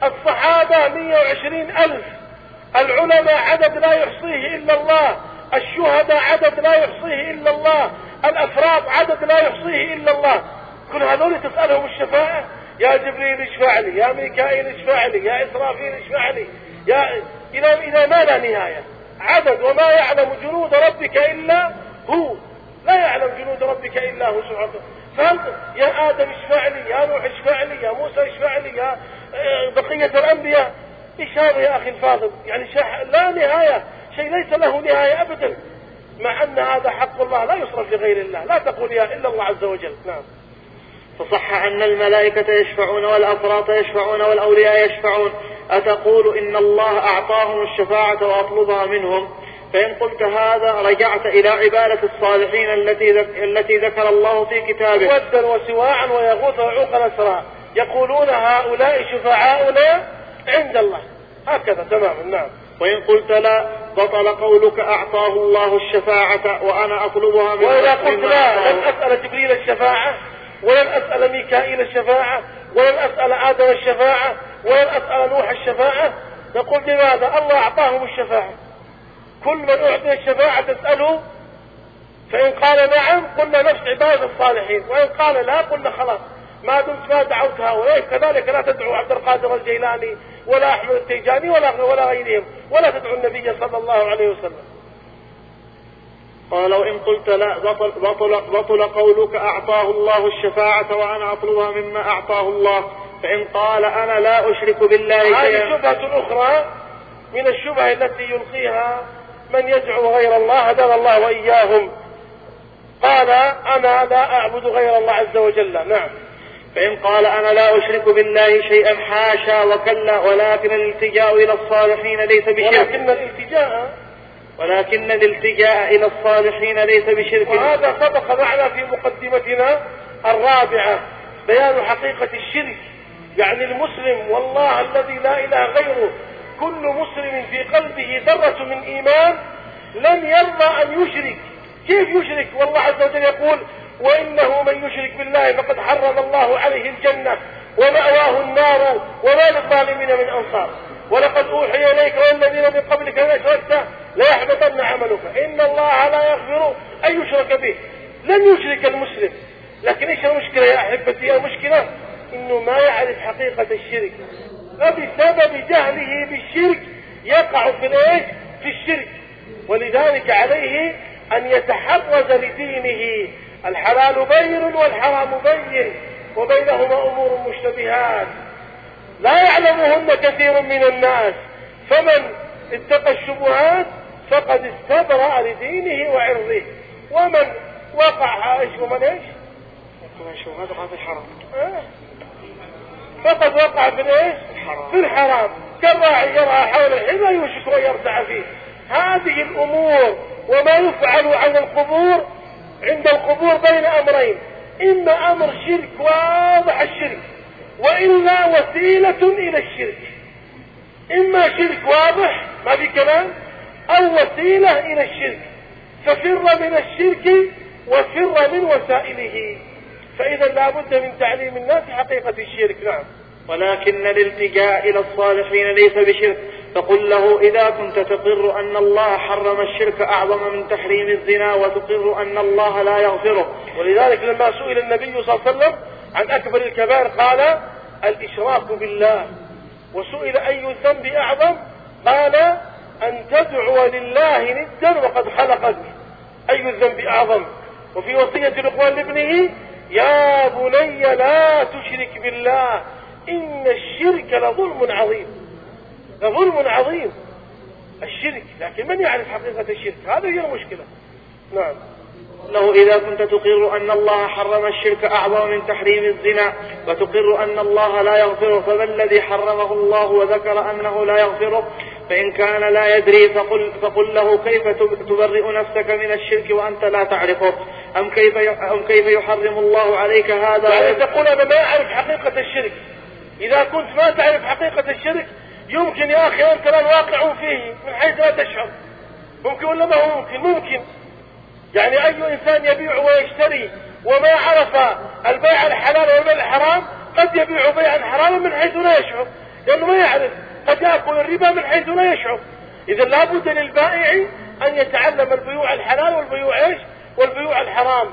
الصحابة 120 ألف. العلماء عدد لا يحصيه إلا الله. الشهداء عدد لا يحصيه إلا الله. الأفراد عدد لا يحصيه إلا الله. كل هذول تسألهم الشفاعة. يا جبريل اشفع لي يا ميكائيل اشفع لي يا إسرافيل اشفع لي يا إلى إلى ما لا نهاية؟ عدد وما يعلم جنود ربك إلا هو. لا يعلم جنود ربك إلا هو. سبحانه فهل يا آدم اشفع لي يا نوح اشفع لي يا موسى اشفع لي يا بقية الأنبياء. هذا يا أخي الفاضل؟ يعني شح لا نهاية شيء ليس له نهاية أبدا. مع أن هذا حق الله لا يصرف لغير الله. لا تقول يا إلا الله عز وجل. نعم. فصح أن الملائكة يشفعون والأفراط يشفعون والأولياء يشفعون. أتقول إن الله أعطاهم الشفاعة وأطلبها منهم؟ فإن قلت هذا رجعت إلى عبادة الصالحين التي. التي ذكر الله في كتابه. ودا وسواعا ويغوث ويعوق الأسرى يقولون هؤلاء شفعاؤنا عند الله. هكذا تماما نعم. وإن قلت لا بطل قولك أعطاه الله الشفاعة وأنا أطلبها من وإذا قلت لا. لن أسأل جبريل الشفاعة ولن أسأل ميكائيل الشفاعة ولن أسأل آدم الشفاعة ولن أسأل نوح الشفاعة. نقول لماذا؟ الله أعطاهم الشفاعة. كل من أعطي الشفاعة تسأله فإن قال نعم قلنا نفس عبادة الصالحين وإن قال لا قلنا خلاص ما دمت ما دعوت هؤلاء كذلك لا تدعو عبد القادر الجيلاني ولا أحمد التيجاني ولا ولا غيرهم ولا تدعو النبي صلى الله عليه وسلم. قال وإن قلت لا بطل, بطل, بطل قولك أعطاه الله الشفاعة وأنا أطلبها مما أعطاه الله فإن قال أنا لا أشرك بالله هذه شيئا. شبهة أخرى من الشبه التي يلقيها من يدعو غير الله هدانا الله وإياهم. قال أنا لا أعبد غير الله عز وجل. نعم. فإن قال أنا لا أشرك بالله شيئا حاشا وكلا ولكن الالتجاء إلى الصالحين ليس بشرك. ولكن الالتجاء. ولكن الالتجاء إلى الصالحين ليس بشرك. وهذا سبق معنا في مقدمتنا الرابعة بيان حقيقة الشرك. يعني المسلم والله الذي لا إله غيره كل مسلم في قلبه ذرة من إيمان لن يرضى أن يشرك. كيف يشرك؟ والله عز وجل يقول وإنه من يشرك بالله فقد حرم الله عليه الجنة ومأواه النار وما للظالمين من أنصار. ولقد أوحي إليك والذين من قبلك إن أشركت ليحبطن عملك. إن الله لا يغفر أن يشرك به. لن يشرك المسلم. لكن إيش المشكلة يا أحبتي؟ المشكلة إنه ما يعرف حقيقة الشرك. فبسبب جهله بالشرك يقع في الإيش؟ في الشرك. ولذلك عليه أن يتحرز لدينه. الحلال بين والحرام بين وبينهما أمور مشتبهات. لا يعلمهن كثير من الناس. فمن اتقى الشبهات فقد استبرأ لدينه وعرضه. ومن وقع إيش؟ ومن إيش؟ الشبهات وقع في الحرام. آه. فقد وقع في الايش؟ في الحرام. كالراعي يرعى حول الحمى يوشك ان يرتع فيه. هذه الأمور وما يفعل على القبور عند القبور بين أمرين. إما أمر شرك واضح الشرك. وإلا وسيلة إلى الشرك. إما شرك واضح ما في كلام. أو وسيلة إلى الشرك. ففر من الشرك وفر من وسائله. فإذا لا بد من تعليم الناس حقيقة الشرك نعم. ولكن الالتجاء إلى الصالحين ليس بشرك. فقل له إذا كنت تقر أن الله حرم الشرك أعظم من تحريم الزنا وتقر أن الله لا يغفره. ولذلك لما سئل النبي صلى الله عليه وسلم عن أكبر الكبائر قال الإشراك بالله. وسئل أي الذنب أعظم؟ قال أن تدعو لله ندا وقد خلقك. أي الذنب أعظم؟ وفي وصية لقمان لابنه يا بني لا تشرك بالله إن الشرك لظلم عظيم. لظلم عظيم الشرك لكن من يعرف حقيقة الشرك؟ هذه هي المشكلة نعم. له إذا كنت تقر أن الله حرم الشرك أعظم من تحريم الزنا وتقر أن الله لا يغفره فما الذي حرمه الله وذكر أنه لا يغفره؟ فإن كان لا يدري فقل, فقل له كيف تبرئ نفسك من الشرك وأنت لا تعرفه؟ أم كيف أم كيف يحرم الله عليك هذا؟ يعني تقول أنا ما أعرف حقيقة الشرك. إذا كنت ما تعرف حقيقة الشرك يمكن يا أخي أنت الآن واقع فيه من حيث لا تشعر. ممكن ولا ما هو ممكن؟ ممكن. يعني أي إنسان يبيع ويشتري وما عرف البيع الحلال والبيع الحرام قد يبيع بيعا حراما من حيث لا يشعر. لأنه ما يعرف. قد يأكل الربا من حيث لا يشعر. إذا لابد للبائع أن يتعلم البيوع الحلال والبيوع إيش؟ والبيوع الحرام.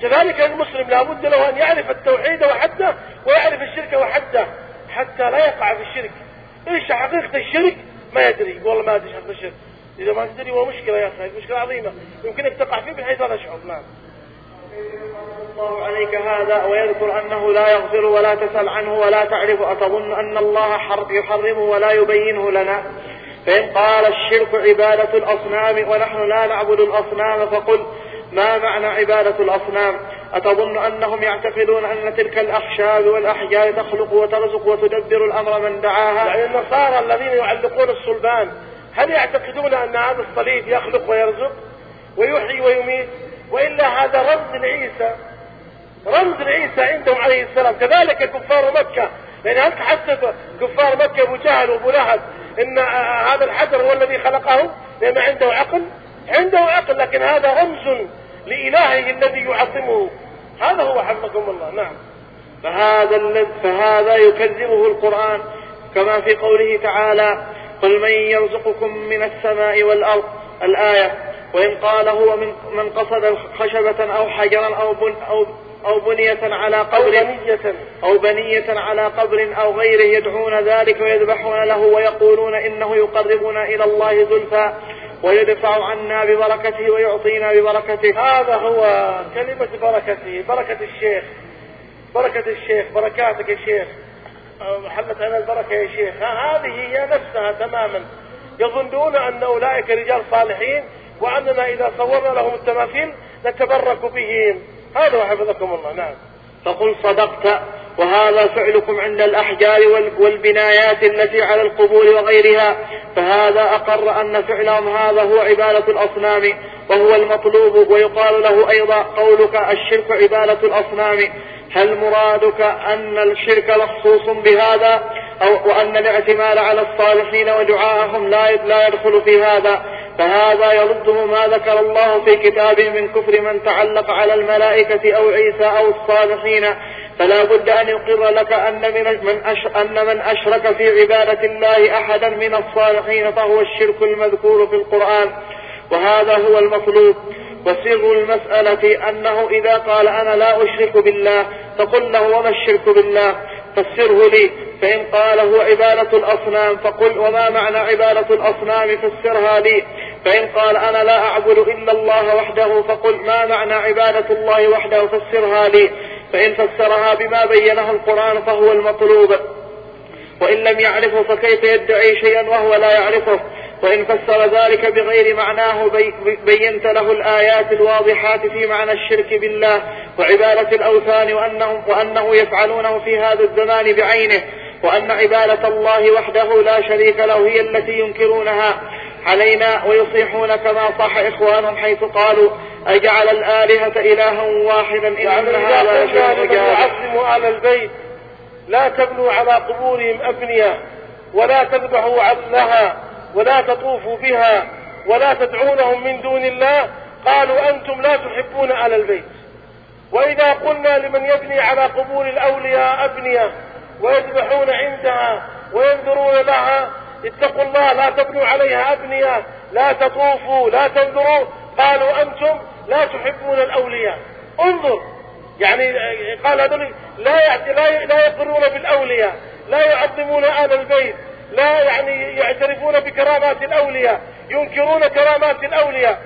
كذلك المسلم لابد له أن يعرف التوحيد وحده ويعرف الشرك وحده حتى لا يقع في الشرك. إيش حقيقة الشرك؟ ما يدري. والله ما أدري حقيقة الشرك. إذا ما تدري هو مشكلة يا أخي مشكلة عظيمة. يمكنك تقع فيه بحيث لا تشعر. نعم. الله عليك هذا ويذكر أنه لا يغفر ولا تسأل عنه ولا تعرف أتظن أن الله يحرمه ولا يبينه لنا. فإن قال الشرك عبادة الأصنام ونحن لا نعبد الأصنام فقل ما معنى عبادة الأصنام؟ أتظن أنهم يعتقدون أن تلك الأخشاب والأحجار تخلق وترزق وتدبر الأمر من دعاها؟ يعني النصارى الذين يعلقون الصلبان هل يعتقدون أن هذا الصليب يخلق ويرزق ويحيي ويميت؟ وإلا هذا رمز لعيسى. رمز لعيسى عندهم عليه السلام. كذلك كفار مكة. لأن أنت حسب كفار مكة أبو جهل وأبو لهب إن هذا الحجر هو الذي خلقه؟ لأن عنده عقل. عنده عقل لكن هذا رمز لإلهه الذي يعظمه. هذا هو حفظكم الله. نعم. فهذا فهذا يكذبه القرآن. كما في قوله تعالى قل من يرزقكم من السماء والأرض. الآية وإن قال هو من, من قصد خشبة أو حجرا أو, بن أو, أو بنية على قبر أو بنية. أو بنية على قبر أو غيره يدعون ذلك ويذبحون له ويقولون إنه يقربنا إلى الله زلفى ويدفع عنا ببركته ويعطينا ببركته. هذا هو كلمة بركته بركة الشيخ. بركة الشيخ. بركاتك يا شيخ. حلت على البركة يا شيخ. هذه هي نفسها تماما. يظنون أن أولئك رجال صالحين وأننا إذا صورنا لهم التماثيل نتبرك بهم. هذا حفظكم الله. نعم. فقل صدقت وهذا فعلكم عند الأحجار والبنايات التي على القبور وغيرها. فهذا أقر أن فعلهم هذا هو عبادة الأصنام وهو المطلوب. ويقال له أيضا قولك الشرك عبادة الأصنام. هل مرادك أن الشرك مخصوص بهذا؟ أو وأن الاعتماد على الصالحين ودعاءهم لا لا يدخل في هذا. فهذا يرده ما ذكر الله في كتابه من كفر من تعلق على الملائكة أو عيسى أو الصالحين. فلا بد أن يقر لك أن من من أن من أشرك في عبادة الله أحدا من الصالحين فهو الشرك المذكور في القرآن. وهذا هو المطلوب. وسر المسألة أنه إذا قال أنا لا أشرك بالله فقل له وما الشرك بالله؟ فسره لي. فإن قال هو عبادة الأصنام فقل وما معنى عبادة الأصنام؟ فسرها لي. فإن قال أنا لا أعبد إلا الله وحده فقل ما معنى عبادة الله وحده فسرها لي. فإن فسرها بما بينه القرآن فهو المطلوب. وإن لم يعرفه فكيف يدعي شيئا وهو لا يعرفه؟ وإن فسر ذلك بغير معناه بي بينت له الآيات الواضحات في معنى الشرك بالله وعبادة الأوثان وأنهم وأنه يفعلونه في هذا الزمان بعينه. وأن عبادة الله وحده لا شريك له هي التي ينكرونها. علينا ويصيحون كما صح إخوانهم حيث قالوا أجعل الآلهة إلها واحدا إن يعني هذا شيء يعظموا آل البيت لا تبنوا على قبورهم أبنية ولا تذبحوا عدلها ولا تطوفوا بها ولا تدعونهم من دون الله قالوا أنتم لا تحبون آل البيت. وإذا قلنا لمن يبني على قبور الأولياء أبنية ويذبحون عندها وينذرون لها اتقوا الله لا تبنوا عليها أبنية لا تطوفوا لا تنذروا. قالوا أنتم لا تحبون الأولياء. انظر. يعني قال هذول لا لا يقرون بالأولياء لا يعظمون آل البيت لا يعني يعترفون بكرامات الأولياء ينكرون كرامات الأولياء.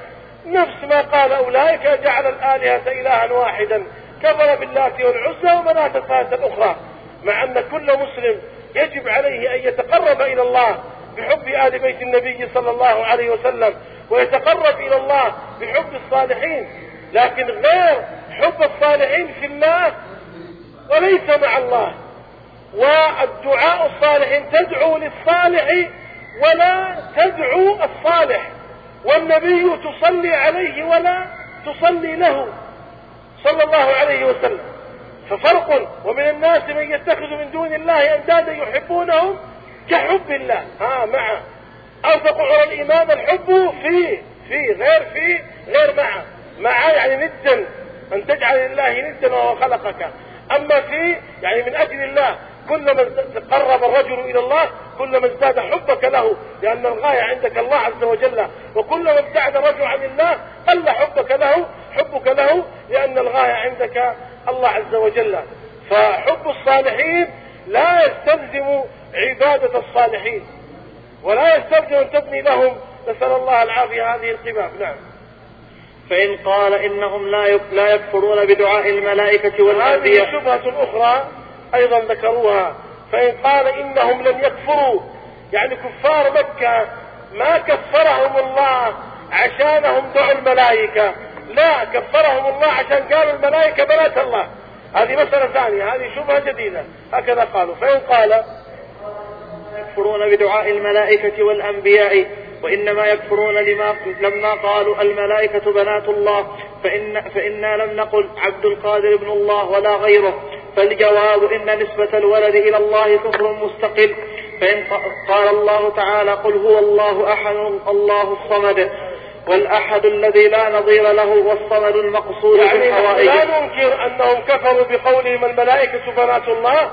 نفس ما قال أولئك جعل الآلهة إلها واحدا كفر باللات والعزى ومناة الثالثة الأخرى. مع أن كل مسلم يجب عليه أن يتقرب إلى الله بحب آل بيت النبي صلى الله عليه وسلم ويتقرب إلى الله بحب الصالحين. لكن غير حب الصالحين في الله وليس مع الله. والدعاء الصالح تدعو للصالح ولا تدعو الصالح. والنبي تصلي عليه ولا تصلي له. صلى الله عليه وسلم. ففرق ومن الناس من يتخذ من دون الله أندادا يحبونهم كحب الله. ها مع أوثق عرى الإيمان الحب في في غير في غير مع. مع يعني ندا أن تجعل لله ندا وهو خلقك. أما في يعني من أجل الله كلما تقرب الرجل إلى الله كلما ازداد حبك له لأن الغاية عندك الله عز وجل. وكلما ابتعد الرجل عن الله قل حبك له حبك له لأن الغاية عندك الله عز وجل. فحب الصالحين لا يستلزم عبادة الصالحين. ولا يستلزم أن تبني لهم. نسأل الله العافية هذه القباب نعم. فإن قال إنهم لا لا يكفرون بدعاء الملائكة والأنبياء. هذه شبهة أخرى أيضا ذكروها. فإن قال إنهم لم يكفروا يعني كفار مكة ما كفرهم الله عشانهم دعوا الملائكة. لا كفرهم الله عشان قالوا الملائكة بنات الله. هذه مسألة ثانية هذه شبهة جديدة. هكذا قالوا. فإن قال يكفرون بدعاء الملائكة والأنبياء وإنما يكفرون لما لما قالوا الملائكة بنات الله. فإن فإنا لم نقل عبد القادر ابن الله ولا غيره. فالجواب إن نسبة الولد إلى الله كفر مستقل. فإن قال الله تعالى قل هو الله أحد الله الصمد. والأحد الذي لا نظير له والصمد المقصود يعني بالحوائج لا ننكر أنهم كفروا بقولهم الملائكة بنات الله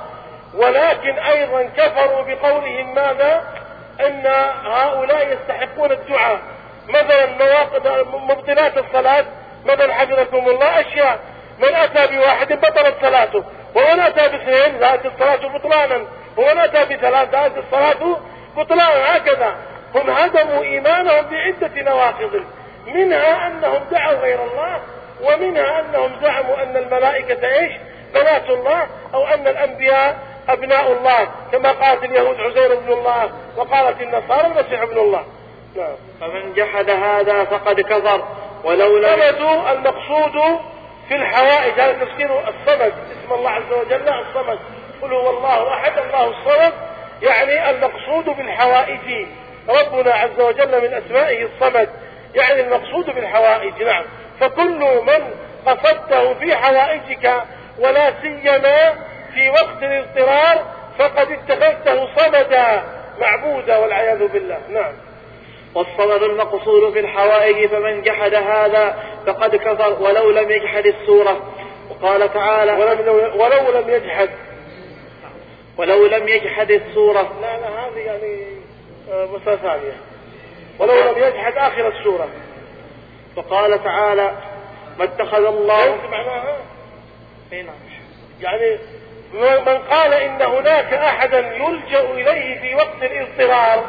ولكن أيضا كفروا بقولهم ماذا؟ أن هؤلاء يستحقون الدعاء. مثلا نواقض مبطلات الصلاة مثلا حفظكم الله أشياء. من أتى بواحد بطلت صلاته ومن أتى باثنين زادت الصلاة بطلانا ومن أتى بثلاث زادت الصلاة بطلانا هكذا. هم هدموا إيمانهم بعدة نواقض. منها أنهم دعوا غير الله ومنها أنهم زعموا أن الملائكة إيش؟ بنات الله أو أن الأنبياء أبناء الله كما قالت اليهود عزير ابن الله وقالت النصارى المسيح ابن الله. نعم. فمن جحد هذا فقد كفر. ولو لم المقصود في الحوائج هذا تفسير الصمد اسم الله عز وجل الصمد. قل هو الله أحد الله الصمد. يعني المقصود بالحوائج ربنا عز وجل من أسمائه الصمد يعني المقصود بالحوائج نعم. فكل من قصدته في حوائجك ولا سيما في وقت الاضطرار فقد اتخذته صمدا معبودا والعياذ بالله نعم. والصمد المقصود في الحوائج فمن جحد هذا فقد كفر ولو لم يجحد السورة. وقال تعالى ولو, ولو لم يجحد. ولو لم يجحد السورة. لا لا هذه يعني مسألة ثانية ولو لم يجحد آخر السورة. وقال تعالى ما اتخذ الله معناها؟ نعم. يعني من قال إن هناك أحدا يلجأ إليه في وقت الاضطرار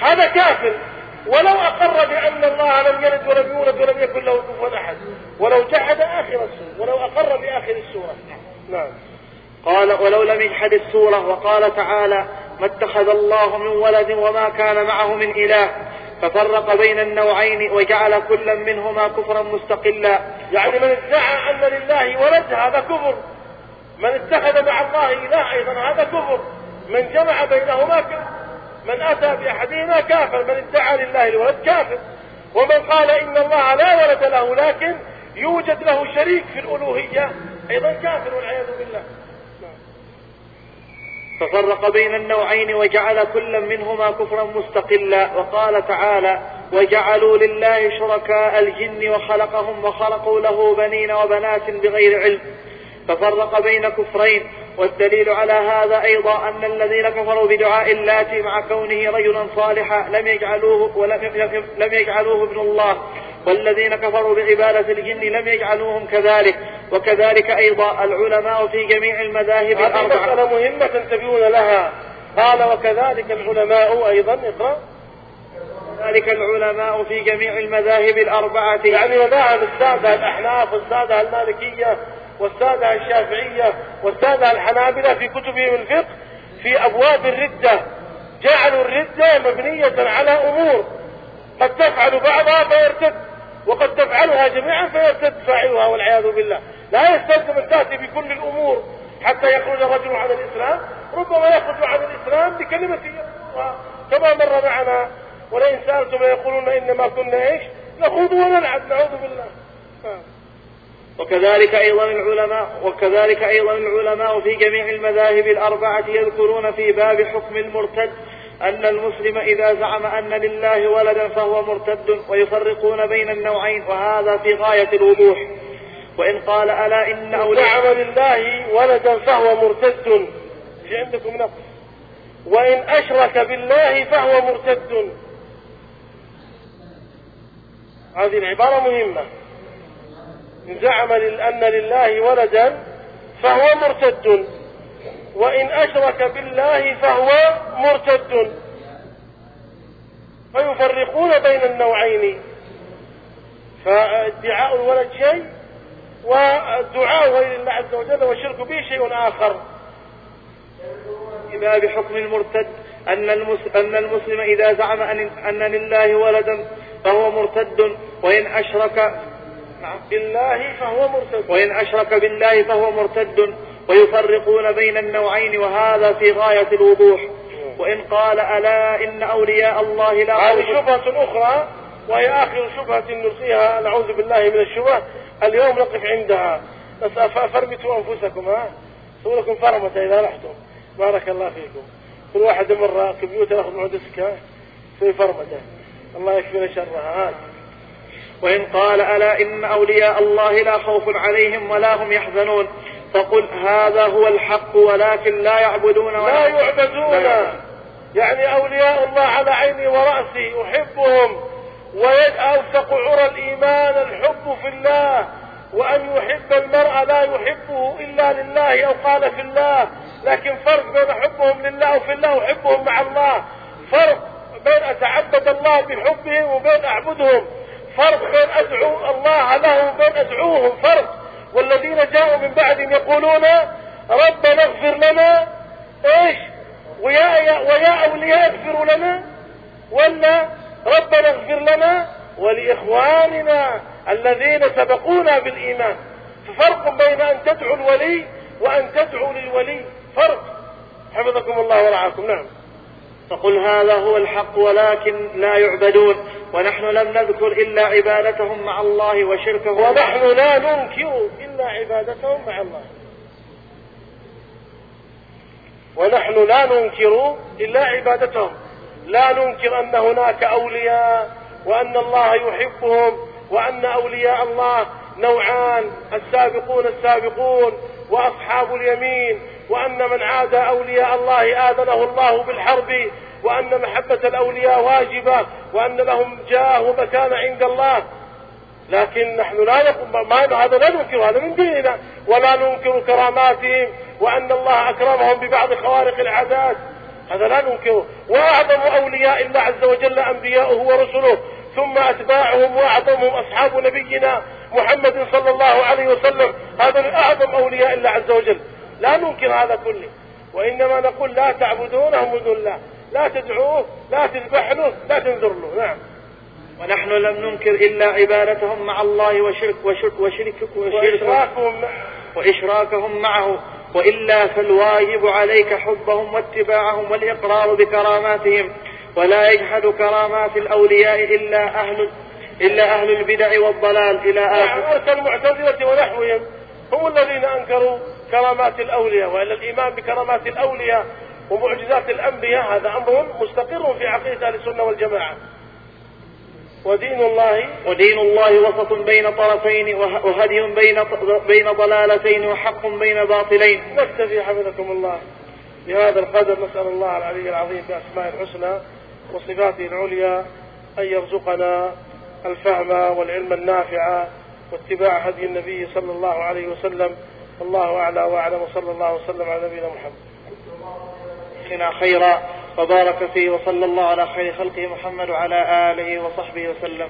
هذا كافر. ولو أقر بأن الله لم يلد ولم يولد ولم يكن له كفوا أحد. ولو جحد آخر السورة. ولو أقر بآخر السورة. نعم. قال ولو لم يجحد السورة. وقال تعالى ما اتخذ الله من ولد وما كان معه من إله ففرق بين النوعين وجعل كلا منهما كفرا مستقلا. يعني من ادعى أن لله ولد هذا كفر. من اتخذ مع الله إله أيضا هذا كفر. من جمع بينهما كفر. من أتى بأحدهما كافر. من ادعى لله الولد كافر. ومن قال إن الله لا ولد له لكن يوجد له شريك في الألوهية أيضا كافر والعياذ بالله. ففرق بين النوعين وجعل كلا منهما كفرا مستقلا. وقال تعالى وجعلوا لله شركاء الجن وخلقهم وخلقوا له بنين وبنات بغير علم. ففرق بين كفرين. والدليل على هذا أيضا أن الذين كفروا بدعاء اللات مع كونه رجلا صالحا لم يجعلوه ولم لم يجعلوه ابن الله والذين كفروا بعبادة الجن لم يجعلوهم كذلك وكذلك أيضا العلماء في جميع المذاهب الأربعة. مسألة مهمة تنتبهون لها. قال وكذلك العلماء أيضا اقرأ. كذلك العلماء في جميع المذاهب الأربعة. يعني مذاهب السادة الأحناف والسادة المالكية والسادة الشافعية والسادة الحنابلة في كتبهم الفقه في أبواب الردة. جعلوا الردة مبنية على أمور قد تفعل بعضها فيرتد وقد تفعلها جميعا فيرتد فاعلها والعياذ بالله. لا يستلزم أن تأتي بكل الأمور حتى يخرج الرجل عن الإسلام ربما يخرج عن الإسلام بكلمة كما مر معنا ولئن سألتم ليقولون إنما كنا إيش؟ نخوض ونلعب نعوذ بالله. وكذلك أيضا العلماء وكذلك أيضا العلماء في جميع المذاهب الأربعة يذكرون في باب حكم المرتد أن المسلم إذا زعم أن لله ولدا فهو مرتد ويفرقون بين النوعين وهذا في غاية الوضوح. وإن قال ألا إن أولياء زعم لله ولدا فهو مرتد في عندكم نقص وإن أشرك بالله فهو مرتد. هذه العبارة مهمة. زعم أن لله ولدا فهو مرتد. وإن أشرك بالله فهو مرتد. فيفرقون بين النوعين. فادعاء الولد شيء والدعاء غير الله عز وجل والشرك به شيء آخر. إذا بحكم المرتد أن, المسلم إذا زعم أن لله ولدا فهو مرتد وإن أشرك بالله فهو مرتد. وإن أشرك بالله فهو مرتد. ويفرقون بين النوعين وهذا في غاية الوضوح. وإن قال ألا إن أولياء الله لا هذه شبهة أخرى وهي آخر شبهة نلقيها نعوذ بالله من الشبه اليوم نقف عندها. بس فرمتوا أنفسكم ها؟ سووا لكم فرمة إذا رحتم بارك الله فيكم. كل واحد مرة كمبيوتر ياخذ معه ديسك في فرمته. الله يكفينا شرها هات وإن قال ألا إن أولياء الله لا خوف عليهم ولا هم يحزنون فقل هذا هو الحق ولكن لا يعبدون لا يعبدون. يعني أولياء الله على عيني ورأسي أحبهم وأوثق عرى الإيمان الحب في الله وأن يحب المرء لا يحبه إلا لله أو قال في الله. لكن فرق بين حبهم لله وفي الله وحبهم مع الله. فرق بين أتعبد الله بحبهم وبين أعبدهم. فرق بين أدعو الله لهم وبين أدعوهم فرق والذين جاءوا من بعدهم يقولون ربنا اغفر لنا إيش؟ ويا, ويا أولياء اغفروا لنا. ولا ربنا اغفر لنا ولإخواننا الذين سبقونا بالإيمان. ففرق بين أن تدعو الولي وأن تدعو للولي فرق. حفظكم الله ورعاكم. نعم. فقل هذا هو الحق ولكن لا يعبدون. ونحن لم نذكر إلا عبادتهم مع الله وشركهم ونحن لا ننكر إلا عبادتهم مع الله. ونحن لا ننكر إلا عبادتهم. لا ننكر أن هناك أولياء وأن الله يحبهم وأن أولياء الله نوعان السابقون السابقون وأصحاب اليمين وأن من عاد أولياء الله آذنه الله بالحرب وأن محبة الأولياء واجبة وأن لهم جاه ومكانة عند الله. لكن نحن لا نقول ما هذا لا ننكر هذا من ديننا. ولا ننكر كراماتهم وأن الله أكرمهم ببعض خوارق العادات. هذا لا ننكره. وأعظم أولياء الله عز وجل أنبياؤه ورسله. ثم أتباعهم وأعظمهم أصحاب نبينا محمد صلى الله عليه وسلم. هذا من أعظم أولياء الله عز وجل. لا ننكر هذا كله. وإنما نقول لا تعبدونه من الله. لا تدعوه لا تذبح له لا تنذر له. نعم. ونحن لم ننكر إلا عبادتهم مع الله وشرك وشرك وشرك وإشراكهم. وإشراكهم معه. وإلا فالواجب عليك حبهم واتباعهم والإقرار بكراماتهم. ولا يجحد كرامات الأولياء إلا أهل إلا أهل البدع والضلال إلى آخر. يعني المعتزلة ونحوهم هم الذين أنكروا كرامات الأولياء وإلا الإيمان بكرامات الأولياء ومعجزات الأنبياء هذا أمر مستقر في عقيدة أهل السنة والجماعة. ودين الله ودين الله وسط بين طرفين وهدي بين بين ضلالتين وحق بين باطلين. نكتفي حفظكم الله بهذا القدر. نسأل الله العلي العظيم بأسماء الحسنى وصفاته العليا أن يرزقنا الفهم والعلم النافع واتباع هدي النبي صلى الله عليه وسلم. الله أعلى وأعلم وصلى الله وسلم على نبينا محمد. خيرا. وبارك فيه وصلى الله على خير خلقه محمد وعلى آله وصحبه وسلم.